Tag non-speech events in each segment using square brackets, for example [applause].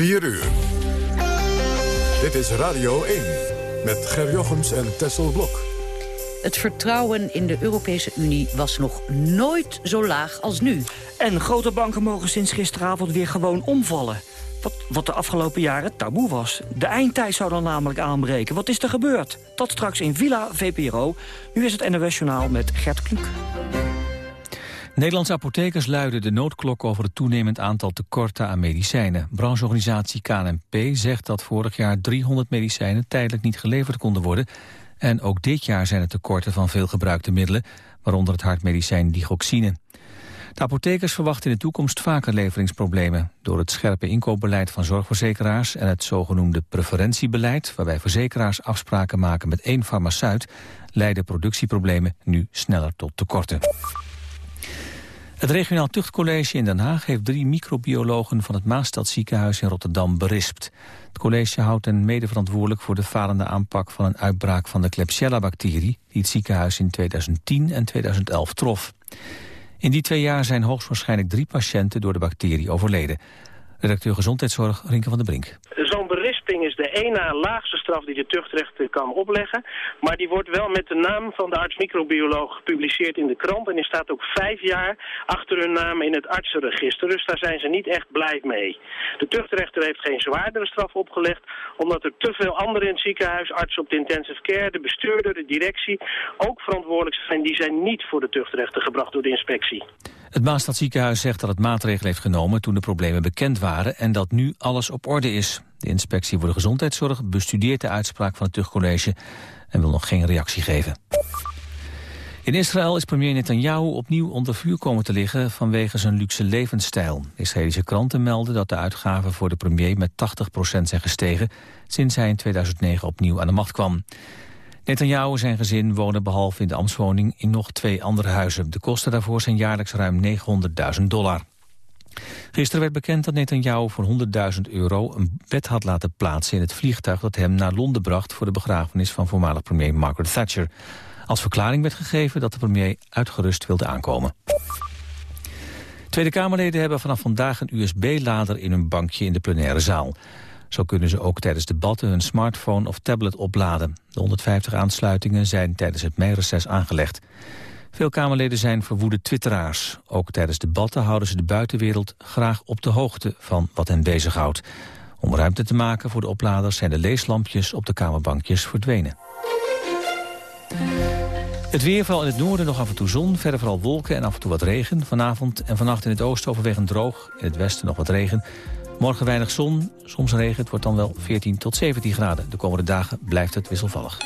4 uur. Dit is Radio 1 met Ger Jochems en Tessel Blok. Het vertrouwen in de Europese Unie was nog nooit zo laag als nu. En grote banken mogen sinds gisteravond weer gewoon omvallen. Wat, wat de afgelopen jaren taboe was. De eindtijd zou dan namelijk aanbreken. Wat is er gebeurd? Tot straks in Villa VPRO. Nu is het NOS Journaal met Gert Kluk. Nederlandse apothekers luiden de noodklok over het toenemend aantal tekorten aan medicijnen. Brancheorganisatie KNP zegt dat vorig jaar 300 medicijnen tijdelijk niet geleverd konden worden. En ook dit jaar zijn er tekorten van veel gebruikte middelen, waaronder het hartmedicijn digoxine. De apothekers verwachten in de toekomst vaker leveringsproblemen. Door het scherpe inkoopbeleid van zorgverzekeraars en het zogenoemde preferentiebeleid, waarbij verzekeraars afspraken maken met één farmaceut, leiden productieproblemen nu sneller tot tekorten. Het regionaal tuchtcollege in Den Haag heeft drie microbiologen van het Maastadziekenhuis in Rotterdam berispt. Het college houdt hen mede verantwoordelijk voor de falende aanpak van een uitbraak van de Klebsiella-bacterie die het ziekenhuis in 2010 en 2011 trof. In die twee jaar zijn hoogstwaarschijnlijk drie patiënten door de bacterie overleden. Redacteur Gezondheidszorg, Rinke van der Brink. Zo'n berisping is de één na laagste straf die de tuchtrechter kan opleggen. Maar die wordt wel met de naam van de arts-microbioloog gepubliceerd in de krant. En die staat ook vijf jaar achter hun naam in het artsenregister. Dus daar zijn ze niet echt blij mee. De tuchtrechter heeft geen zwaardere straf opgelegd... omdat er te veel anderen in het ziekenhuis, artsen op de intensive care... de bestuurder, de directie, ook verantwoordelijk zijn. Die zijn niet voor de tuchtrechter gebracht door de inspectie. Het Maastadziekenhuis zegt dat het maatregelen heeft genomen toen de problemen bekend waren en dat nu alles op orde is. De inspectie voor de gezondheidszorg bestudeert de uitspraak van het tuchtcollege en wil nog geen reactie geven. In Israël is premier Netanyahu opnieuw onder vuur komen te liggen vanwege zijn luxe levensstijl. Israëlische kranten melden dat de uitgaven voor de premier met 80% zijn gestegen sinds hij in 2009 opnieuw aan de macht kwam. Netanyahu en zijn gezin wonen behalve in de ambtswoning in nog twee andere huizen. De kosten daarvoor zijn jaarlijks ruim 900.000 dollar. Gisteren werd bekend dat Netanyahu voor 100.000 euro een bed had laten plaatsen in het vliegtuig dat hem naar Londen bracht voor de begrafenis van voormalig premier Margaret Thatcher. Als verklaring werd gegeven dat de premier uitgerust wilde aankomen. Tweede Kamerleden hebben vanaf vandaag een USB-lader in hun bankje in de plenaire zaal. Zo kunnen ze ook tijdens debatten hun smartphone of tablet opladen. De 150 aansluitingen zijn tijdens het meireces aangelegd. Veel Kamerleden zijn verwoede twitteraars. Ook tijdens debatten houden ze de buitenwereld graag op de hoogte van wat hen bezighoudt. Om ruimte te maken voor de opladers zijn de leeslampjes op de kamerbankjes verdwenen. Het weer, vooral in het noorden nog af en toe zon, verder vooral wolken en af en toe wat regen. Vanavond en vannacht in het oosten overwegend droog, in het westen nog wat regen. Morgen weinig zon, soms regen. Het wordt dan wel 14 tot 17 graden. De komende dagen blijft het wisselvallig.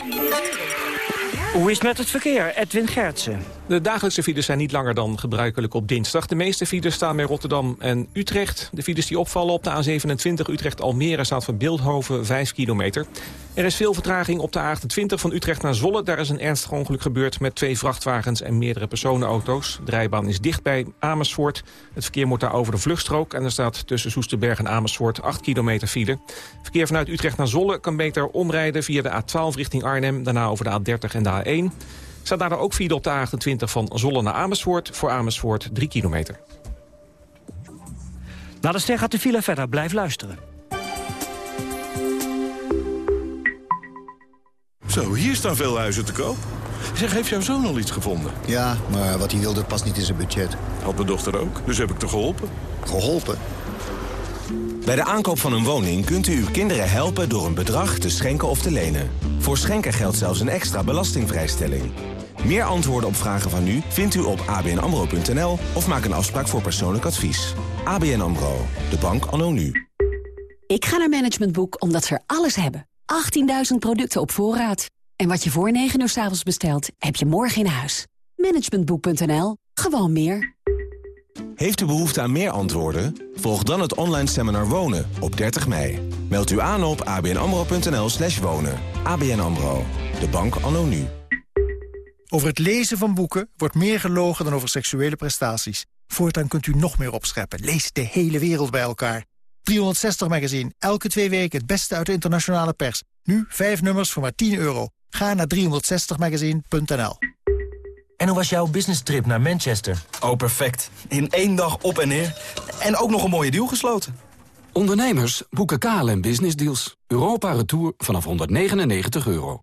Hoe is het met het verkeer? Edwin Gertsen. De dagelijkse files zijn niet langer dan gebruikelijk op dinsdag. De meeste files staan bij Rotterdam en Utrecht. De files die opvallen op de A27 Utrecht-Almere staat van Beeldhoven 5 kilometer. Er is veel vertraging op de A28 van Utrecht naar Zolle. Daar is een ernstig ongeluk gebeurd met twee vrachtwagens en meerdere personenauto's. De rijbaan is dicht bij Amersfoort. Het verkeer moet daar over de vluchtstrook. En er staat tussen Soesterberg en Amersfoort 8 kilometer file. Verkeer vanuit Utrecht naar Zolle kan beter omrijden via de A12 richting Arnhem. Daarna over de A30 en de A1. Staat daar ook file op de A28 van Zolle naar Amersfoort. Voor Amersfoort 3 kilometer. Na de ster gaat de file verder. Blijf luisteren. Zo, hier staan veel huizen te koop. Zeg, heeft jouw zoon al iets gevonden? Ja, maar wat hij wilde past niet in zijn budget. Had mijn dochter ook, dus heb ik te geholpen. Geholpen? Bij de aankoop van een woning kunt u uw kinderen helpen door een bedrag te schenken of te lenen. Voor schenken geldt zelfs een extra belastingvrijstelling. Meer antwoorden op vragen van u vindt u op abnamro.nl of maak een afspraak voor persoonlijk advies. ABN AMRO, de bank anno nu. Ik ga naar Management Boek omdat ze er alles hebben. 18.000 producten op voorraad. En wat je voor 9 uur s avonds bestelt, heb je morgen in huis. Managementboek.nl. Gewoon meer. Heeft u behoefte aan meer antwoorden? Volg dan het online seminar Wonen op 30 mei. Meld u aan op abnamro.nl slash wonen. ABN AMRO, de bank anno nu. Over het lezen van boeken wordt meer gelogen dan over seksuele prestaties. Voortaan kunt u nog meer opscheppen. Lees de hele wereld bij elkaar. 360 Magazine, elke twee weken het beste uit de internationale pers. Nu vijf nummers voor maar 10 euro. Ga naar 360magazine.nl En hoe was jouw business trip naar Manchester? Oh, perfect. In één dag op en neer. En ook nog een mooie deal gesloten. Ondernemers boeken KLM Business Deals. Europa Retour vanaf 199 euro.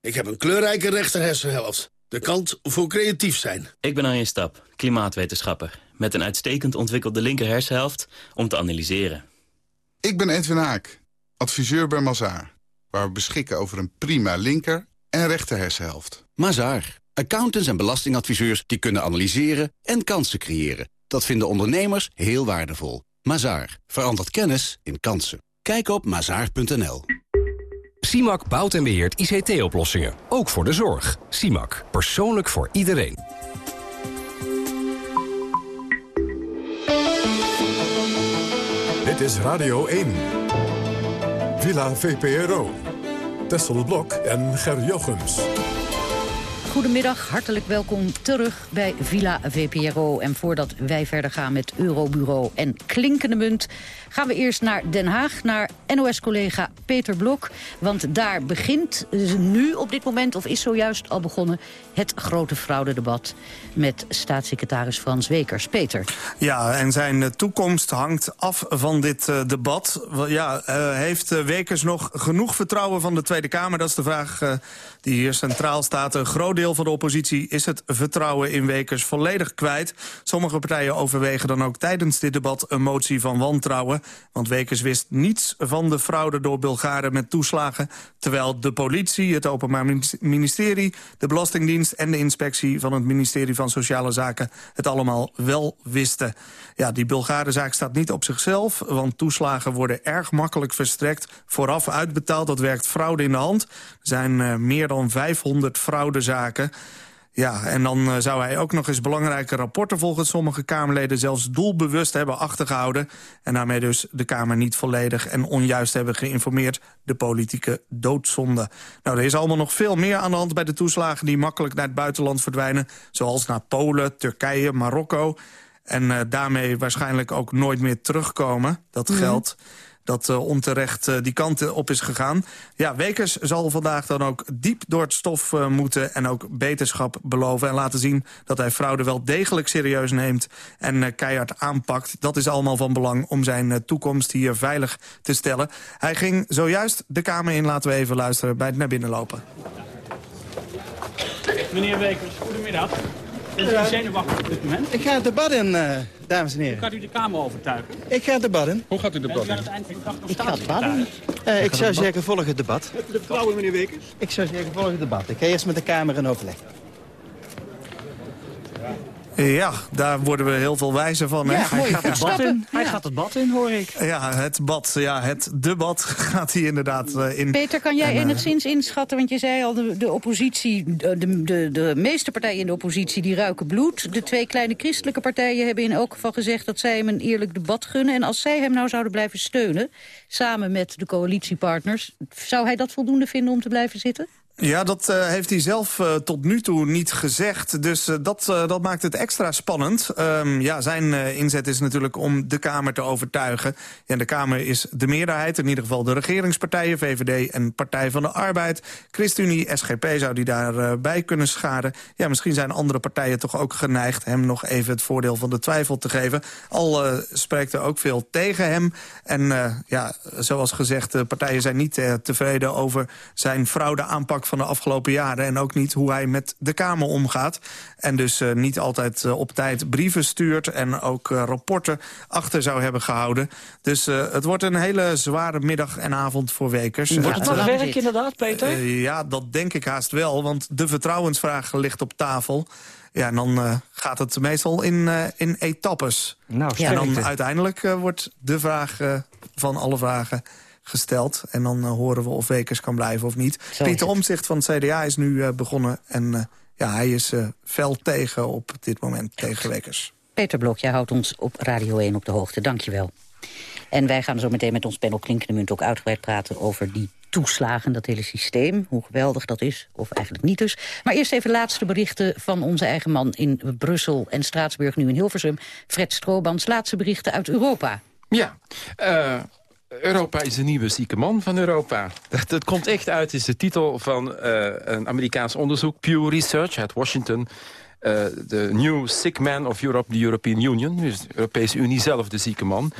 Ik heb een kleurrijke rechterhersenhelft. De kant voor creatief zijn. Ik ben Arjen Stap, klimaatwetenschapper. Met een uitstekend ontwikkelde linker hersenhelft om te analyseren. Ik ben Edwin Haak, adviseur bij Mazaar. Waar we beschikken over een prima linker en rechter hersenhelft. Mazaar, accountants en belastingadviseurs die kunnen analyseren en kansen creëren. Dat vinden ondernemers heel waardevol. Mazaar, verandert kennis in kansen. Kijk op mazaar.nl. CIMAC bouwt en beheert ICT-oplossingen. Ook voor de zorg. CIMAC. Persoonlijk voor iedereen. Dit is Radio 1. Villa VPRO. Tessel Blok en Ger Jochems. Goedemiddag, hartelijk welkom terug bij Villa VPRO. En voordat wij verder gaan met Eurobureau en Klinkende Munt... gaan we eerst naar Den Haag, naar NOS-collega Peter Blok. Want daar begint nu op dit moment, of is zojuist al begonnen... het grote fraudedebat met staatssecretaris Frans Wekers. Peter. Ja, en zijn toekomst hangt af van dit uh, debat. Ja, uh, heeft Wekers nog genoeg vertrouwen van de Tweede Kamer? Dat is de vraag die hier centraal staat. Een groot deel van de oppositie is het vertrouwen in Wekers volledig kwijt. Sommige partijen overwegen dan ook tijdens dit debat een motie van wantrouwen. Want Wekers wist niets van de fraude door Bulgaren met toeslagen. Terwijl de politie, het Openbaar Ministerie, de Belastingdienst en de inspectie van het ministerie van Sociale Zaken het allemaal wel wisten. Ja, die Bulgarenzaak staat niet op zichzelf, want toeslagen worden erg makkelijk verstrekt, vooraf uitbetaald. Dat werkt fraude in de hand. Er zijn uh, meer dan 500 fraudezaken. Ja, en dan uh, zou hij ook nog eens belangrijke rapporten volgens sommige Kamerleden zelfs doelbewust hebben achtergehouden. En daarmee dus de Kamer niet volledig en onjuist hebben geïnformeerd. De politieke doodzonde. Nou, er is allemaal nog veel meer aan de hand bij de toeslagen die makkelijk naar het buitenland verdwijnen. Zoals naar Polen, Turkije, Marokko. En uh, daarmee waarschijnlijk ook nooit meer terugkomen, dat mm. geld dat uh, onterecht uh, die kant op is gegaan. Ja, Wekers zal vandaag dan ook diep door het stof moeten... en ook beterschap beloven en laten zien dat hij fraude wel degelijk serieus neemt... en keihard aanpakt. Dat is allemaal van belang om zijn toekomst hier veilig te stellen. Hij ging zojuist de Kamer in, laten we even luisteren, bij het naar binnen lopen. Meneer Wekers, goedemiddag. Bent u zenuwachtig op dit moment? Ik ga het debat in, uh, dames en heren. Hoe gaat u de Kamer overtuigen? Ik ga het debat in. Hoe gaat u het debat in? Ik ga het debat in. Uh, ik zou zeggen, volg het debat. Hebt u de vertrouwen, meneer Wekers? Ik zou zeggen, volg het debat. Ik ga eerst met de Kamer in overleg. Ja, daar worden we heel veel wijzer van. Ja, hij, gaat het bad in. hij gaat het bad in, hoor ik. Ja, het bad, ja, het debat [laughs] gaat hij inderdaad uh, in. Peter, kan jij en, uh, enigszins inschatten, want je zei al... de, de oppositie, de, de, de meeste partijen in de oppositie, die ruiken bloed. De twee kleine christelijke partijen hebben in elk geval gezegd... dat zij hem een eerlijk debat gunnen. En als zij hem nou zouden blijven steunen, samen met de coalitiepartners... zou hij dat voldoende vinden om te blijven zitten? Ja, dat uh, heeft hij zelf uh, tot nu toe niet gezegd. Dus uh, dat, dat maakt het extra spannend. Um, ja, zijn inzet is natuurlijk om de Kamer te overtuigen. Ja, de Kamer is de meerderheid, in ieder geval de regeringspartijen... VVD en Partij van de Arbeid. ChristenUnie, SGP zou die daarbij kunnen scharen. Ja, misschien zijn andere partijen toch ook geneigd... hem nog even het voordeel van de twijfel te geven. Al spreekt er ook veel tegen hem. En ja, zoals gezegd, de partijen zijn niet tevreden over zijn fraudeaanpak van de afgelopen jaren... en ook niet hoe hij met de Kamer omgaat. En dus uh, niet altijd uh, op tijd brieven stuurt... en ook uh, rapporten achter zou hebben gehouden. Dus het wordt een hele zware middag en avond voor Wekers. Wordt het wat werk inderdaad, Peter? ja, dat denk ik haast wel, want de vertrouwensvraag ligt op tafel... Ja, en dan uh, gaat het meestal in, uh, in etappes. Nou, en dan uiteindelijk uh, wordt de vraag van alle vragen gesteld. En dan uh, horen we of Wekers kan blijven of niet. Zo Pieter Omzicht van het CDA is nu uh, begonnen. En uh, ja, hij is fel tegen op dit moment tegen Wekers. Peter Blok, jij houdt ons op Radio 1 op de hoogte. Dank je wel. En wij gaan zo meteen met ons panel Klinkende Munt ook uitgebreid praten over die toeslagen, dat hele systeem. Hoe geweldig dat is, of eigenlijk niet dus. Maar eerst even laatste berichten van onze eigen man in Brussel en Straatsburg, nu in Hilversum. Fred Stroobans, laatste berichten uit Europa. Ja, uh, Europa is de nieuwe zieke man van Europa. Dat, komt echt uit, is de titel van uh, een Amerikaans onderzoek... Pew Research uit Washington. De uh, New Sick Man of Europe, the European Union. Dus de Europese Unie zelf de zieke man.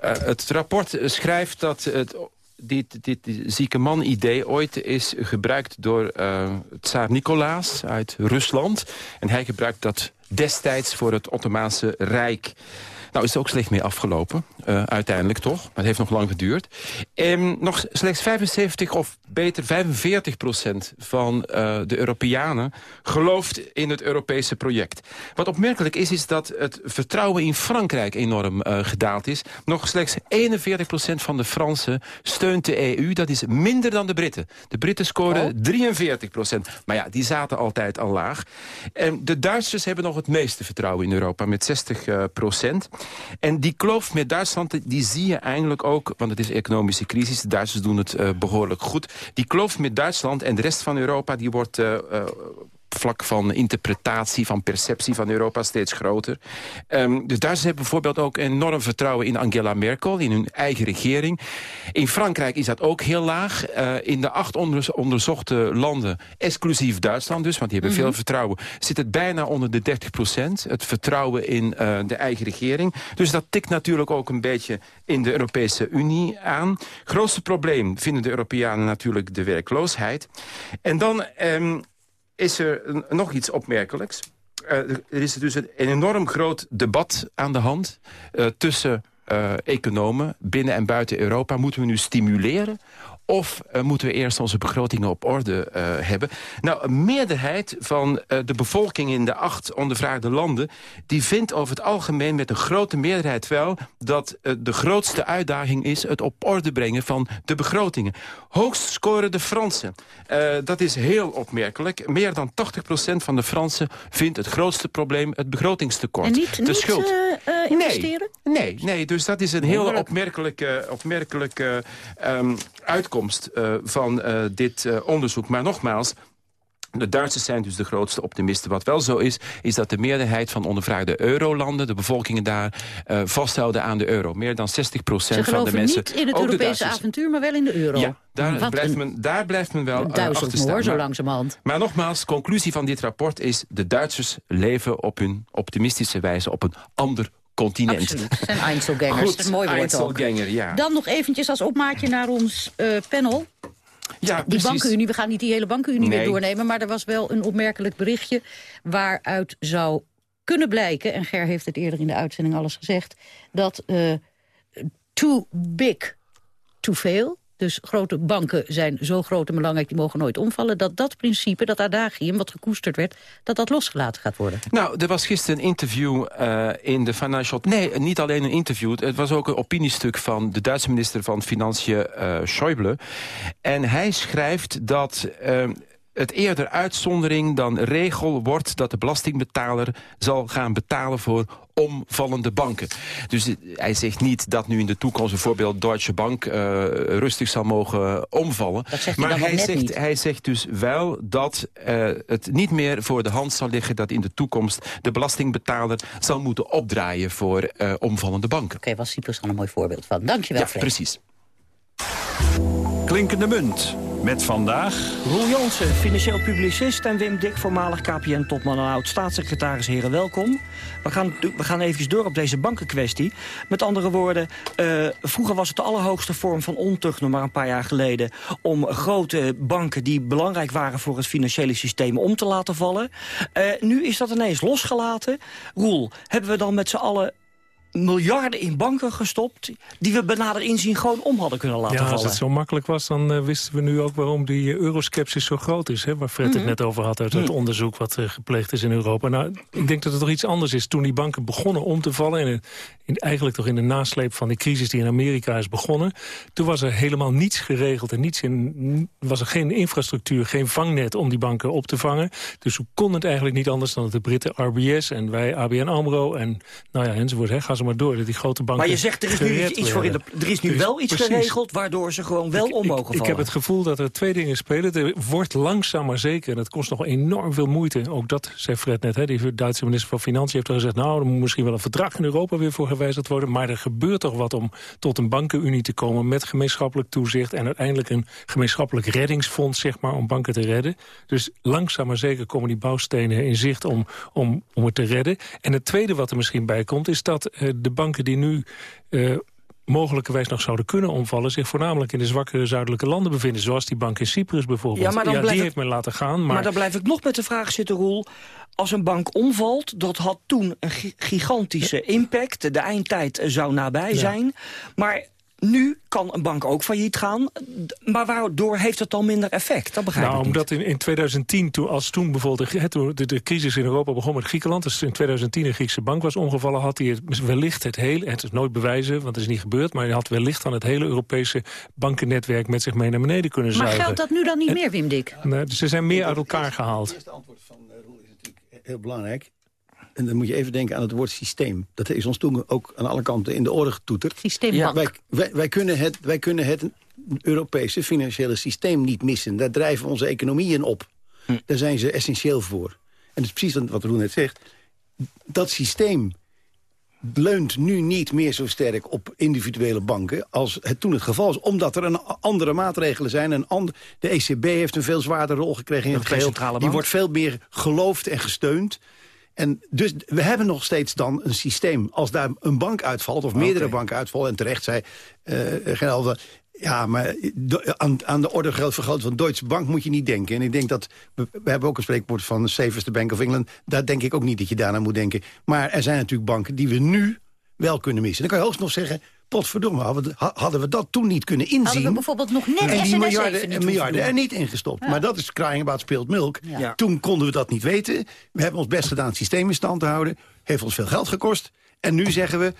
het rapport schrijft dat het dit, dit, zieke man-idee ooit is gebruikt door tsaar Nicolaas uit Rusland. En hij gebruikt dat destijds voor het Ottomaanse Rijk. Nou is het ook slecht mee afgelopen, uh, uiteindelijk toch. Maar het heeft nog lang geduurd. En nog slechts 75 of beter 45 procent van uh, de Europeanen gelooft in het Europese project. Wat opmerkelijk is, is dat het vertrouwen in Frankrijk enorm uh, gedaald is. Nog slechts 41 procent van de Fransen steunt de EU. Dat is minder dan de Britten. De Britten scoren oh. 43 procent. Maar ja, die zaten altijd al laag. En de Duitsers hebben nog het meeste vertrouwen in Europa, met 60 procent. En die kloof met Duitsland, die zie je eigenlijk ook... want het is economische crisis, de Duitsers doen het uh, behoorlijk goed. Die kloof met Duitsland en de rest van Europa... die wordt uh, uh, vlak van interpretatie, van perceptie van Europa steeds groter. Um, de Duitsers hebben bijvoorbeeld ook enorm vertrouwen in Angela Merkel, in hun eigen regering. In Frankrijk is dat ook heel laag. Uh, in de acht onder, onderzochte landen, exclusief Duitsland dus, want die hebben mm -hmm. veel vertrouwen, zit het bijna onder de 30 procent. Het vertrouwen in uh, de eigen regering. Dus dat tikt natuurlijk ook een beetje in de Europese Unie aan. Grootste probleem vinden de Europeanen natuurlijk de werkloosheid. En dan... Um, is er nog iets opmerkelijks. Uh, er is dus een, enorm groot debat aan de hand uh, tussen uh, economen binnen en buiten Europa. Moeten we nu stimuleren of uh, moeten we eerst onze begrotingen op orde uh, hebben? Nou, een meerderheid van uh, de bevolking in de acht ondervraagde landen... die vindt over het algemeen met een grote meerderheid wel... dat de grootste uitdaging is het op orde brengen van de begrotingen. Hoogst scoren de Fransen. dat is heel opmerkelijk. Meer dan 80% van de Fransen vindt het grootste probleem het begrotingstekort. En niet, de niet schuld. investeren? Nee, nee, nee, dus dat is een heel opmerkelijke, opmerkelijke um, uitkomst uh, van uh, dit uh, onderzoek. Maar nogmaals, de Duitsers zijn dus de grootste optimisten. Wat wel zo is, is dat de meerderheid van ondervraagde eurolanden... de bevolkingen daar uh, vasthouden aan de euro. Meer dan 60 procent van de mensen... niet in het Europese avontuur, maar wel in de euro. Ja, daar, blijft men, daar blijft men wel achter staan. Hoor, zo langzamerhand. Maar nogmaals, conclusie van dit rapport is... de Duitsers leven op hun optimistische wijze op een ander continent. Absoluut, zijn Einzelgangers. Goed, dat is een mooi woord ook. Ja. Dan nog eventjes als opmaatje naar ons uh, panel. Ja, die precies. bankenunie, we gaan niet die hele bankenunie nee. meer doornemen... maar er was wel een opmerkelijk berichtje waaruit zou kunnen blijken... en Ger heeft het eerder in de uitzending alles gezegd... dat uh, too big to fail, dus grote banken zijn zo groot en belangrijk, die mogen nooit omvallen... dat dat principe, dat adagium, wat gekoesterd werd, dat dat losgelaten gaat worden. Nou, er was gisteren een interview uh, in de Financial... Nee, niet alleen een interview, het was ook een opiniestuk... van de Duitse minister van Financiën, uh, Schäuble. En hij schrijft dat... Uh, het eerder uitzondering dan regel wordt dat de belastingbetaler zal gaan betalen voor omvallende banken. Dus hij zegt niet dat nu in de toekomst bijvoorbeeld Deutsche Bank uh, rustig zal mogen omvallen. hij maar hij zegt, niet. hij zegt dus wel dat uh, het niet meer voor de hand zal liggen dat in de toekomst de belastingbetaler zal moeten opdraaien voor uh, omvallende banken. Oké, okay, was Cyprus dan een mooi voorbeeld van. Dankjewel, Ja, Fred. precies. Klinkende munt. Met vandaag... Roel Jansen, financieel publicist en Wim Dik, voormalig KPN-topman en oud-staatssecretaris. Heren, welkom. We gaan, we gaan even door op deze bankenkwestie. Met andere woorden, uh, vroeger was het de allerhoogste vorm van ontucht... nog maar een paar jaar geleden... om grote banken die belangrijk waren voor het financiële systeem om te laten vallen. Uh, nu is dat ineens losgelaten. Roel, hebben we dan met z'n allen miljarden in banken gestopt... die we benader inzien gewoon om hadden kunnen laten ja, vallen. als het zo makkelijk was, dan uh, wisten we nu ook waarom die uh, euroskepsis zo groot is. Hè, waar Fred mm -hmm. het net over had uit het mm. onderzoek wat uh, gepleegd is in Europa. Nou, ik denk dat het toch iets anders is. Toen die banken begonnen om te vallen... In, in, eigenlijk toch in de nasleep van die crisis die in Amerika is begonnen... toen was er helemaal niets geregeld en niets in, was er geen infrastructuur... geen vangnet om die banken op te vangen. Dus hoe kon het eigenlijk niet anders dan dat de Britten RBS... en wij ABN AMRO en nou ja, enzovoort, hè, zo maar door. Dat die grote banken Maar je zegt, er is nu gered iets, voor in de, er is nu Er is- wel iets precies. geregeld... waardoor ze gewoon wel om mogen vallen. Ik heb het gevoel dat er twee dingen spelen. Er wordt langzaam maar zeker, en dat kost nog enorm veel moeite. Ook dat zei Fred net, hè, die Duitse minister van Financiën heeft al gezegd... nou, er moet misschien wel een verdrag in Europa weer voor gewijzigd worden. Maar er gebeurt toch wat om tot een bankenunie te komen... met gemeenschappelijk toezicht en uiteindelijk een gemeenschappelijk reddingsfonds... zeg maar, om banken te redden. Dus langzaam maar zeker komen die bouwstenen in zicht om, om, om het te redden. En het tweede wat er misschien bij komt... is dat eh, de banken die nu... eh, mogelijkerwijs nog zouden kunnen omvallen... zich voornamelijk in de zwakkere zuidelijke landen bevinden. Zoals die bank in Cyprus bijvoorbeeld. Ja, maar dan die het- heeft men laten gaan. Maar, Maar, dan blijf ik nog met de vraag zitten, Roel. Als een bank omvalt, dat had toen een gi- gigantische impact. De eindtijd zou nabij zijn. Maar nu kan een bank ook failliet gaan. Maar waardoor heeft het dan minder effect? Dat begrijp nou, ik niet. omdat in, in 2010, toen, als toen bijvoorbeeld de, de, de crisis in Europa begon met Griekenland... dus in 2010 een Griekse bank was omgevallen... had hij het, wellicht het hele, het is nooit bewijzen, want het is niet gebeurd... maar hij had wellicht dan het hele Europese bankennetwerk met zich mee naar beneden kunnen Maar zuigen. geldt dat nu dan niet meer, Wim Dik? Nee, dus ze zijn meer uit elkaar gehaald. heel belangrijk. En dan moet je even denken aan het woord systeem. Dat is ons toen ook aan alle kanten in de oren getoeterd. Systeembank. Wij, wij, wij, kunnen het, wij kunnen het Europese financiële systeem niet missen. Daar drijven onze economieën op. Daar zijn ze essentieel voor. En dat is precies wat Roel net zegt. Dat systeem leunt nu niet meer zo sterk op individuele banken... als het toen het geval is, omdat er een andere maatregelen zijn. Een ander, de ECB heeft een veel zwaardere rol gekregen in het geheel. Die wordt veel meer geloofd en gesteund. En dus we hebben nog steeds dan een systeem. Als daar een bank uitvalt, of meerdere banken uitvallen... en terecht zei uh. Ja, maar aan, aan de orde vergroten van Deutsche Bank moet je niet denken. En ik denk dat, we, we hebben ook een spreekwoord van Safest Bank of England. Daar denk ik ook niet dat je daarna moet denken. Maar er zijn natuurlijk banken die we nu wel kunnen missen. Dan kan je hoogst nog zeggen, potverdomme, hadden we, hadden we dat toen niet kunnen inzien. Hadden we bijvoorbeeld nog net en die miljarden, niet miljarden er niet ingestopt. Ja. Maar dat is crying about speelt milk. Ja. Toen konden we dat niet weten. We hebben ons best gedaan het systeem in stand te houden. Heeft ons veel geld gekost. En nu zeggen we,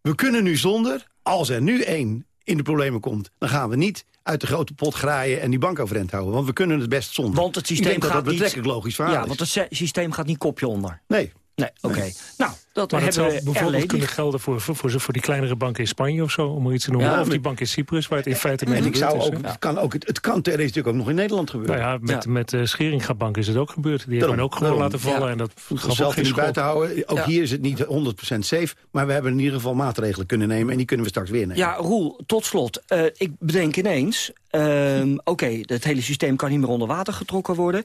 we kunnen nu zonder, als er nu één in de problemen komt... dan gaan we niet uit de grote pot graaien en die bank overeind houden. Want we kunnen het best zonder. Want het systeem dat gaat dat niet... betrekkelijk logisch verhaal Ja, is. want het sy- systeem gaat niet kopje onder. Nee. Nee, oké. Nee. Nou, dat Maar dat hebben zou we bijvoorbeeld erleden. kunnen gelden voor, voor, voor, voor die kleinere banken in Spanje of zo, om er iets te noemen. Ja, of die bank in Cyprus, waar het in feite mee En ik gebeurd zou is, ook, het kan ook, het, het kan theoretisch natuurlijk ook nog in Nederland gebeuren. Nou ja, met, met uh, Scheringa Bank is het ook gebeurd. Die men ook gewoon daarom. laten vallen. Ja. En dat ook zelf schok. buiten houden. Ook Ja. hier is het niet 100% safe. Maar we hebben in ieder geval maatregelen kunnen nemen. En die kunnen we straks weer nemen. Ja, Roel, tot slot. Eh, ik bedenk ineens... ehm, Oké, het hele systeem kan niet meer onder water getrokken worden.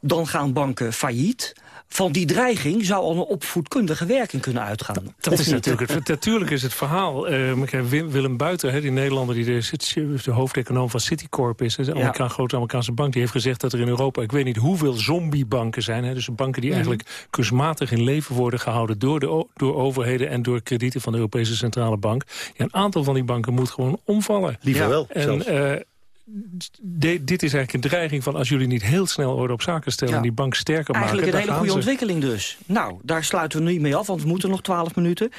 Dan gaan banken failliet. Van die dreiging zou al een opvoedkundige werking kunnen uitgaan. Dat is natuurlijk, het, natuurlijk is het verhaal. eh, Willem Buiten, hè, die Nederlander die de, de hoofdeconoom van Citicorp is... de Amerikaan, grote Amerikaanse bank, die heeft gezegd dat er in Europa... ik weet niet hoeveel zombiebanken zijn. Hè, dus banken die Mhm. eigenlijk kunstmatig in leven worden gehouden... Door, de, door overheden en door kredieten van de Europese Centrale Bank. Ja, een aantal van die banken moet gewoon omvallen. Liever Ja. wel, En, zelfs. eh, de- dit is eigenlijk een dreiging van als jullie niet heel snel orde op zaken stellen... Ja. en die bank sterker Eigenlijk maken... een dan hele goede ze. ontwikkeling dus. Nou, daar sluiten we niet mee af, want we moeten nog 12 minuten.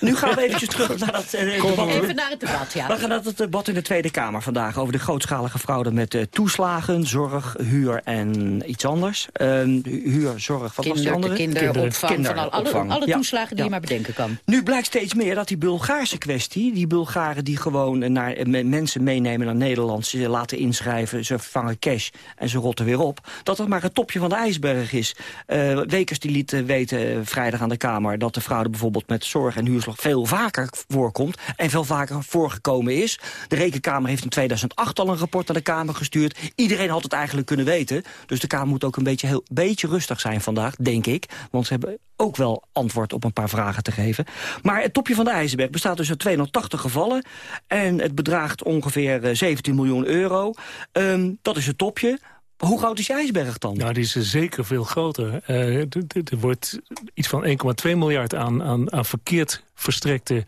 Nu gaan we [laughs] eventjes terug naar dat eh, debat. Even naar het debat, ja. We gaan naar het debat in de Tweede Kamer vandaag... over de grootschalige fraude met eh, toeslagen, zorg, huur en iets anders. Ehm, huur, zorg, wat was die Kinder, andere? kinderopvang, van al- alle, alle Ja. toeslagen die Ja. je maar bedenken kan. Nu blijkt steeds meer dat die Bulgaarse kwestie... die Bulgaren die gewoon naar, eh, me- mensen meenemen naar Nederland... laten inschrijven, ze vangen cash en ze rotten weer op... dat dat maar het topje van de ijsberg is. Eh, Wekers die liet eh, weten eh, vrijdag aan de Kamer... dat de fraude bijvoorbeeld met zorg en huurslag veel vaker voorkomt... en veel vaker voorgekomen is. De Rekenkamer heeft in 2008 al een rapport naar de Kamer gestuurd. Iedereen had het eigenlijk kunnen weten. Dus de Kamer moet ook een beetje, heel, beetje rustig zijn vandaag, denk ik. Want ze hebben ook wel antwoord op een paar vragen te geven. Maar het topje van de ijsberg bestaat dus uit 280 gevallen. En het bedraagt ongeveer eh, 17 miljoen euro. Ehm, dat is het topje. Hoe groot is die ijsberg dan? Nou, die is zeker veel groter. Eh, d- er wordt iets van 1,2 miljard aan, aan, aan verkeerd verstrekte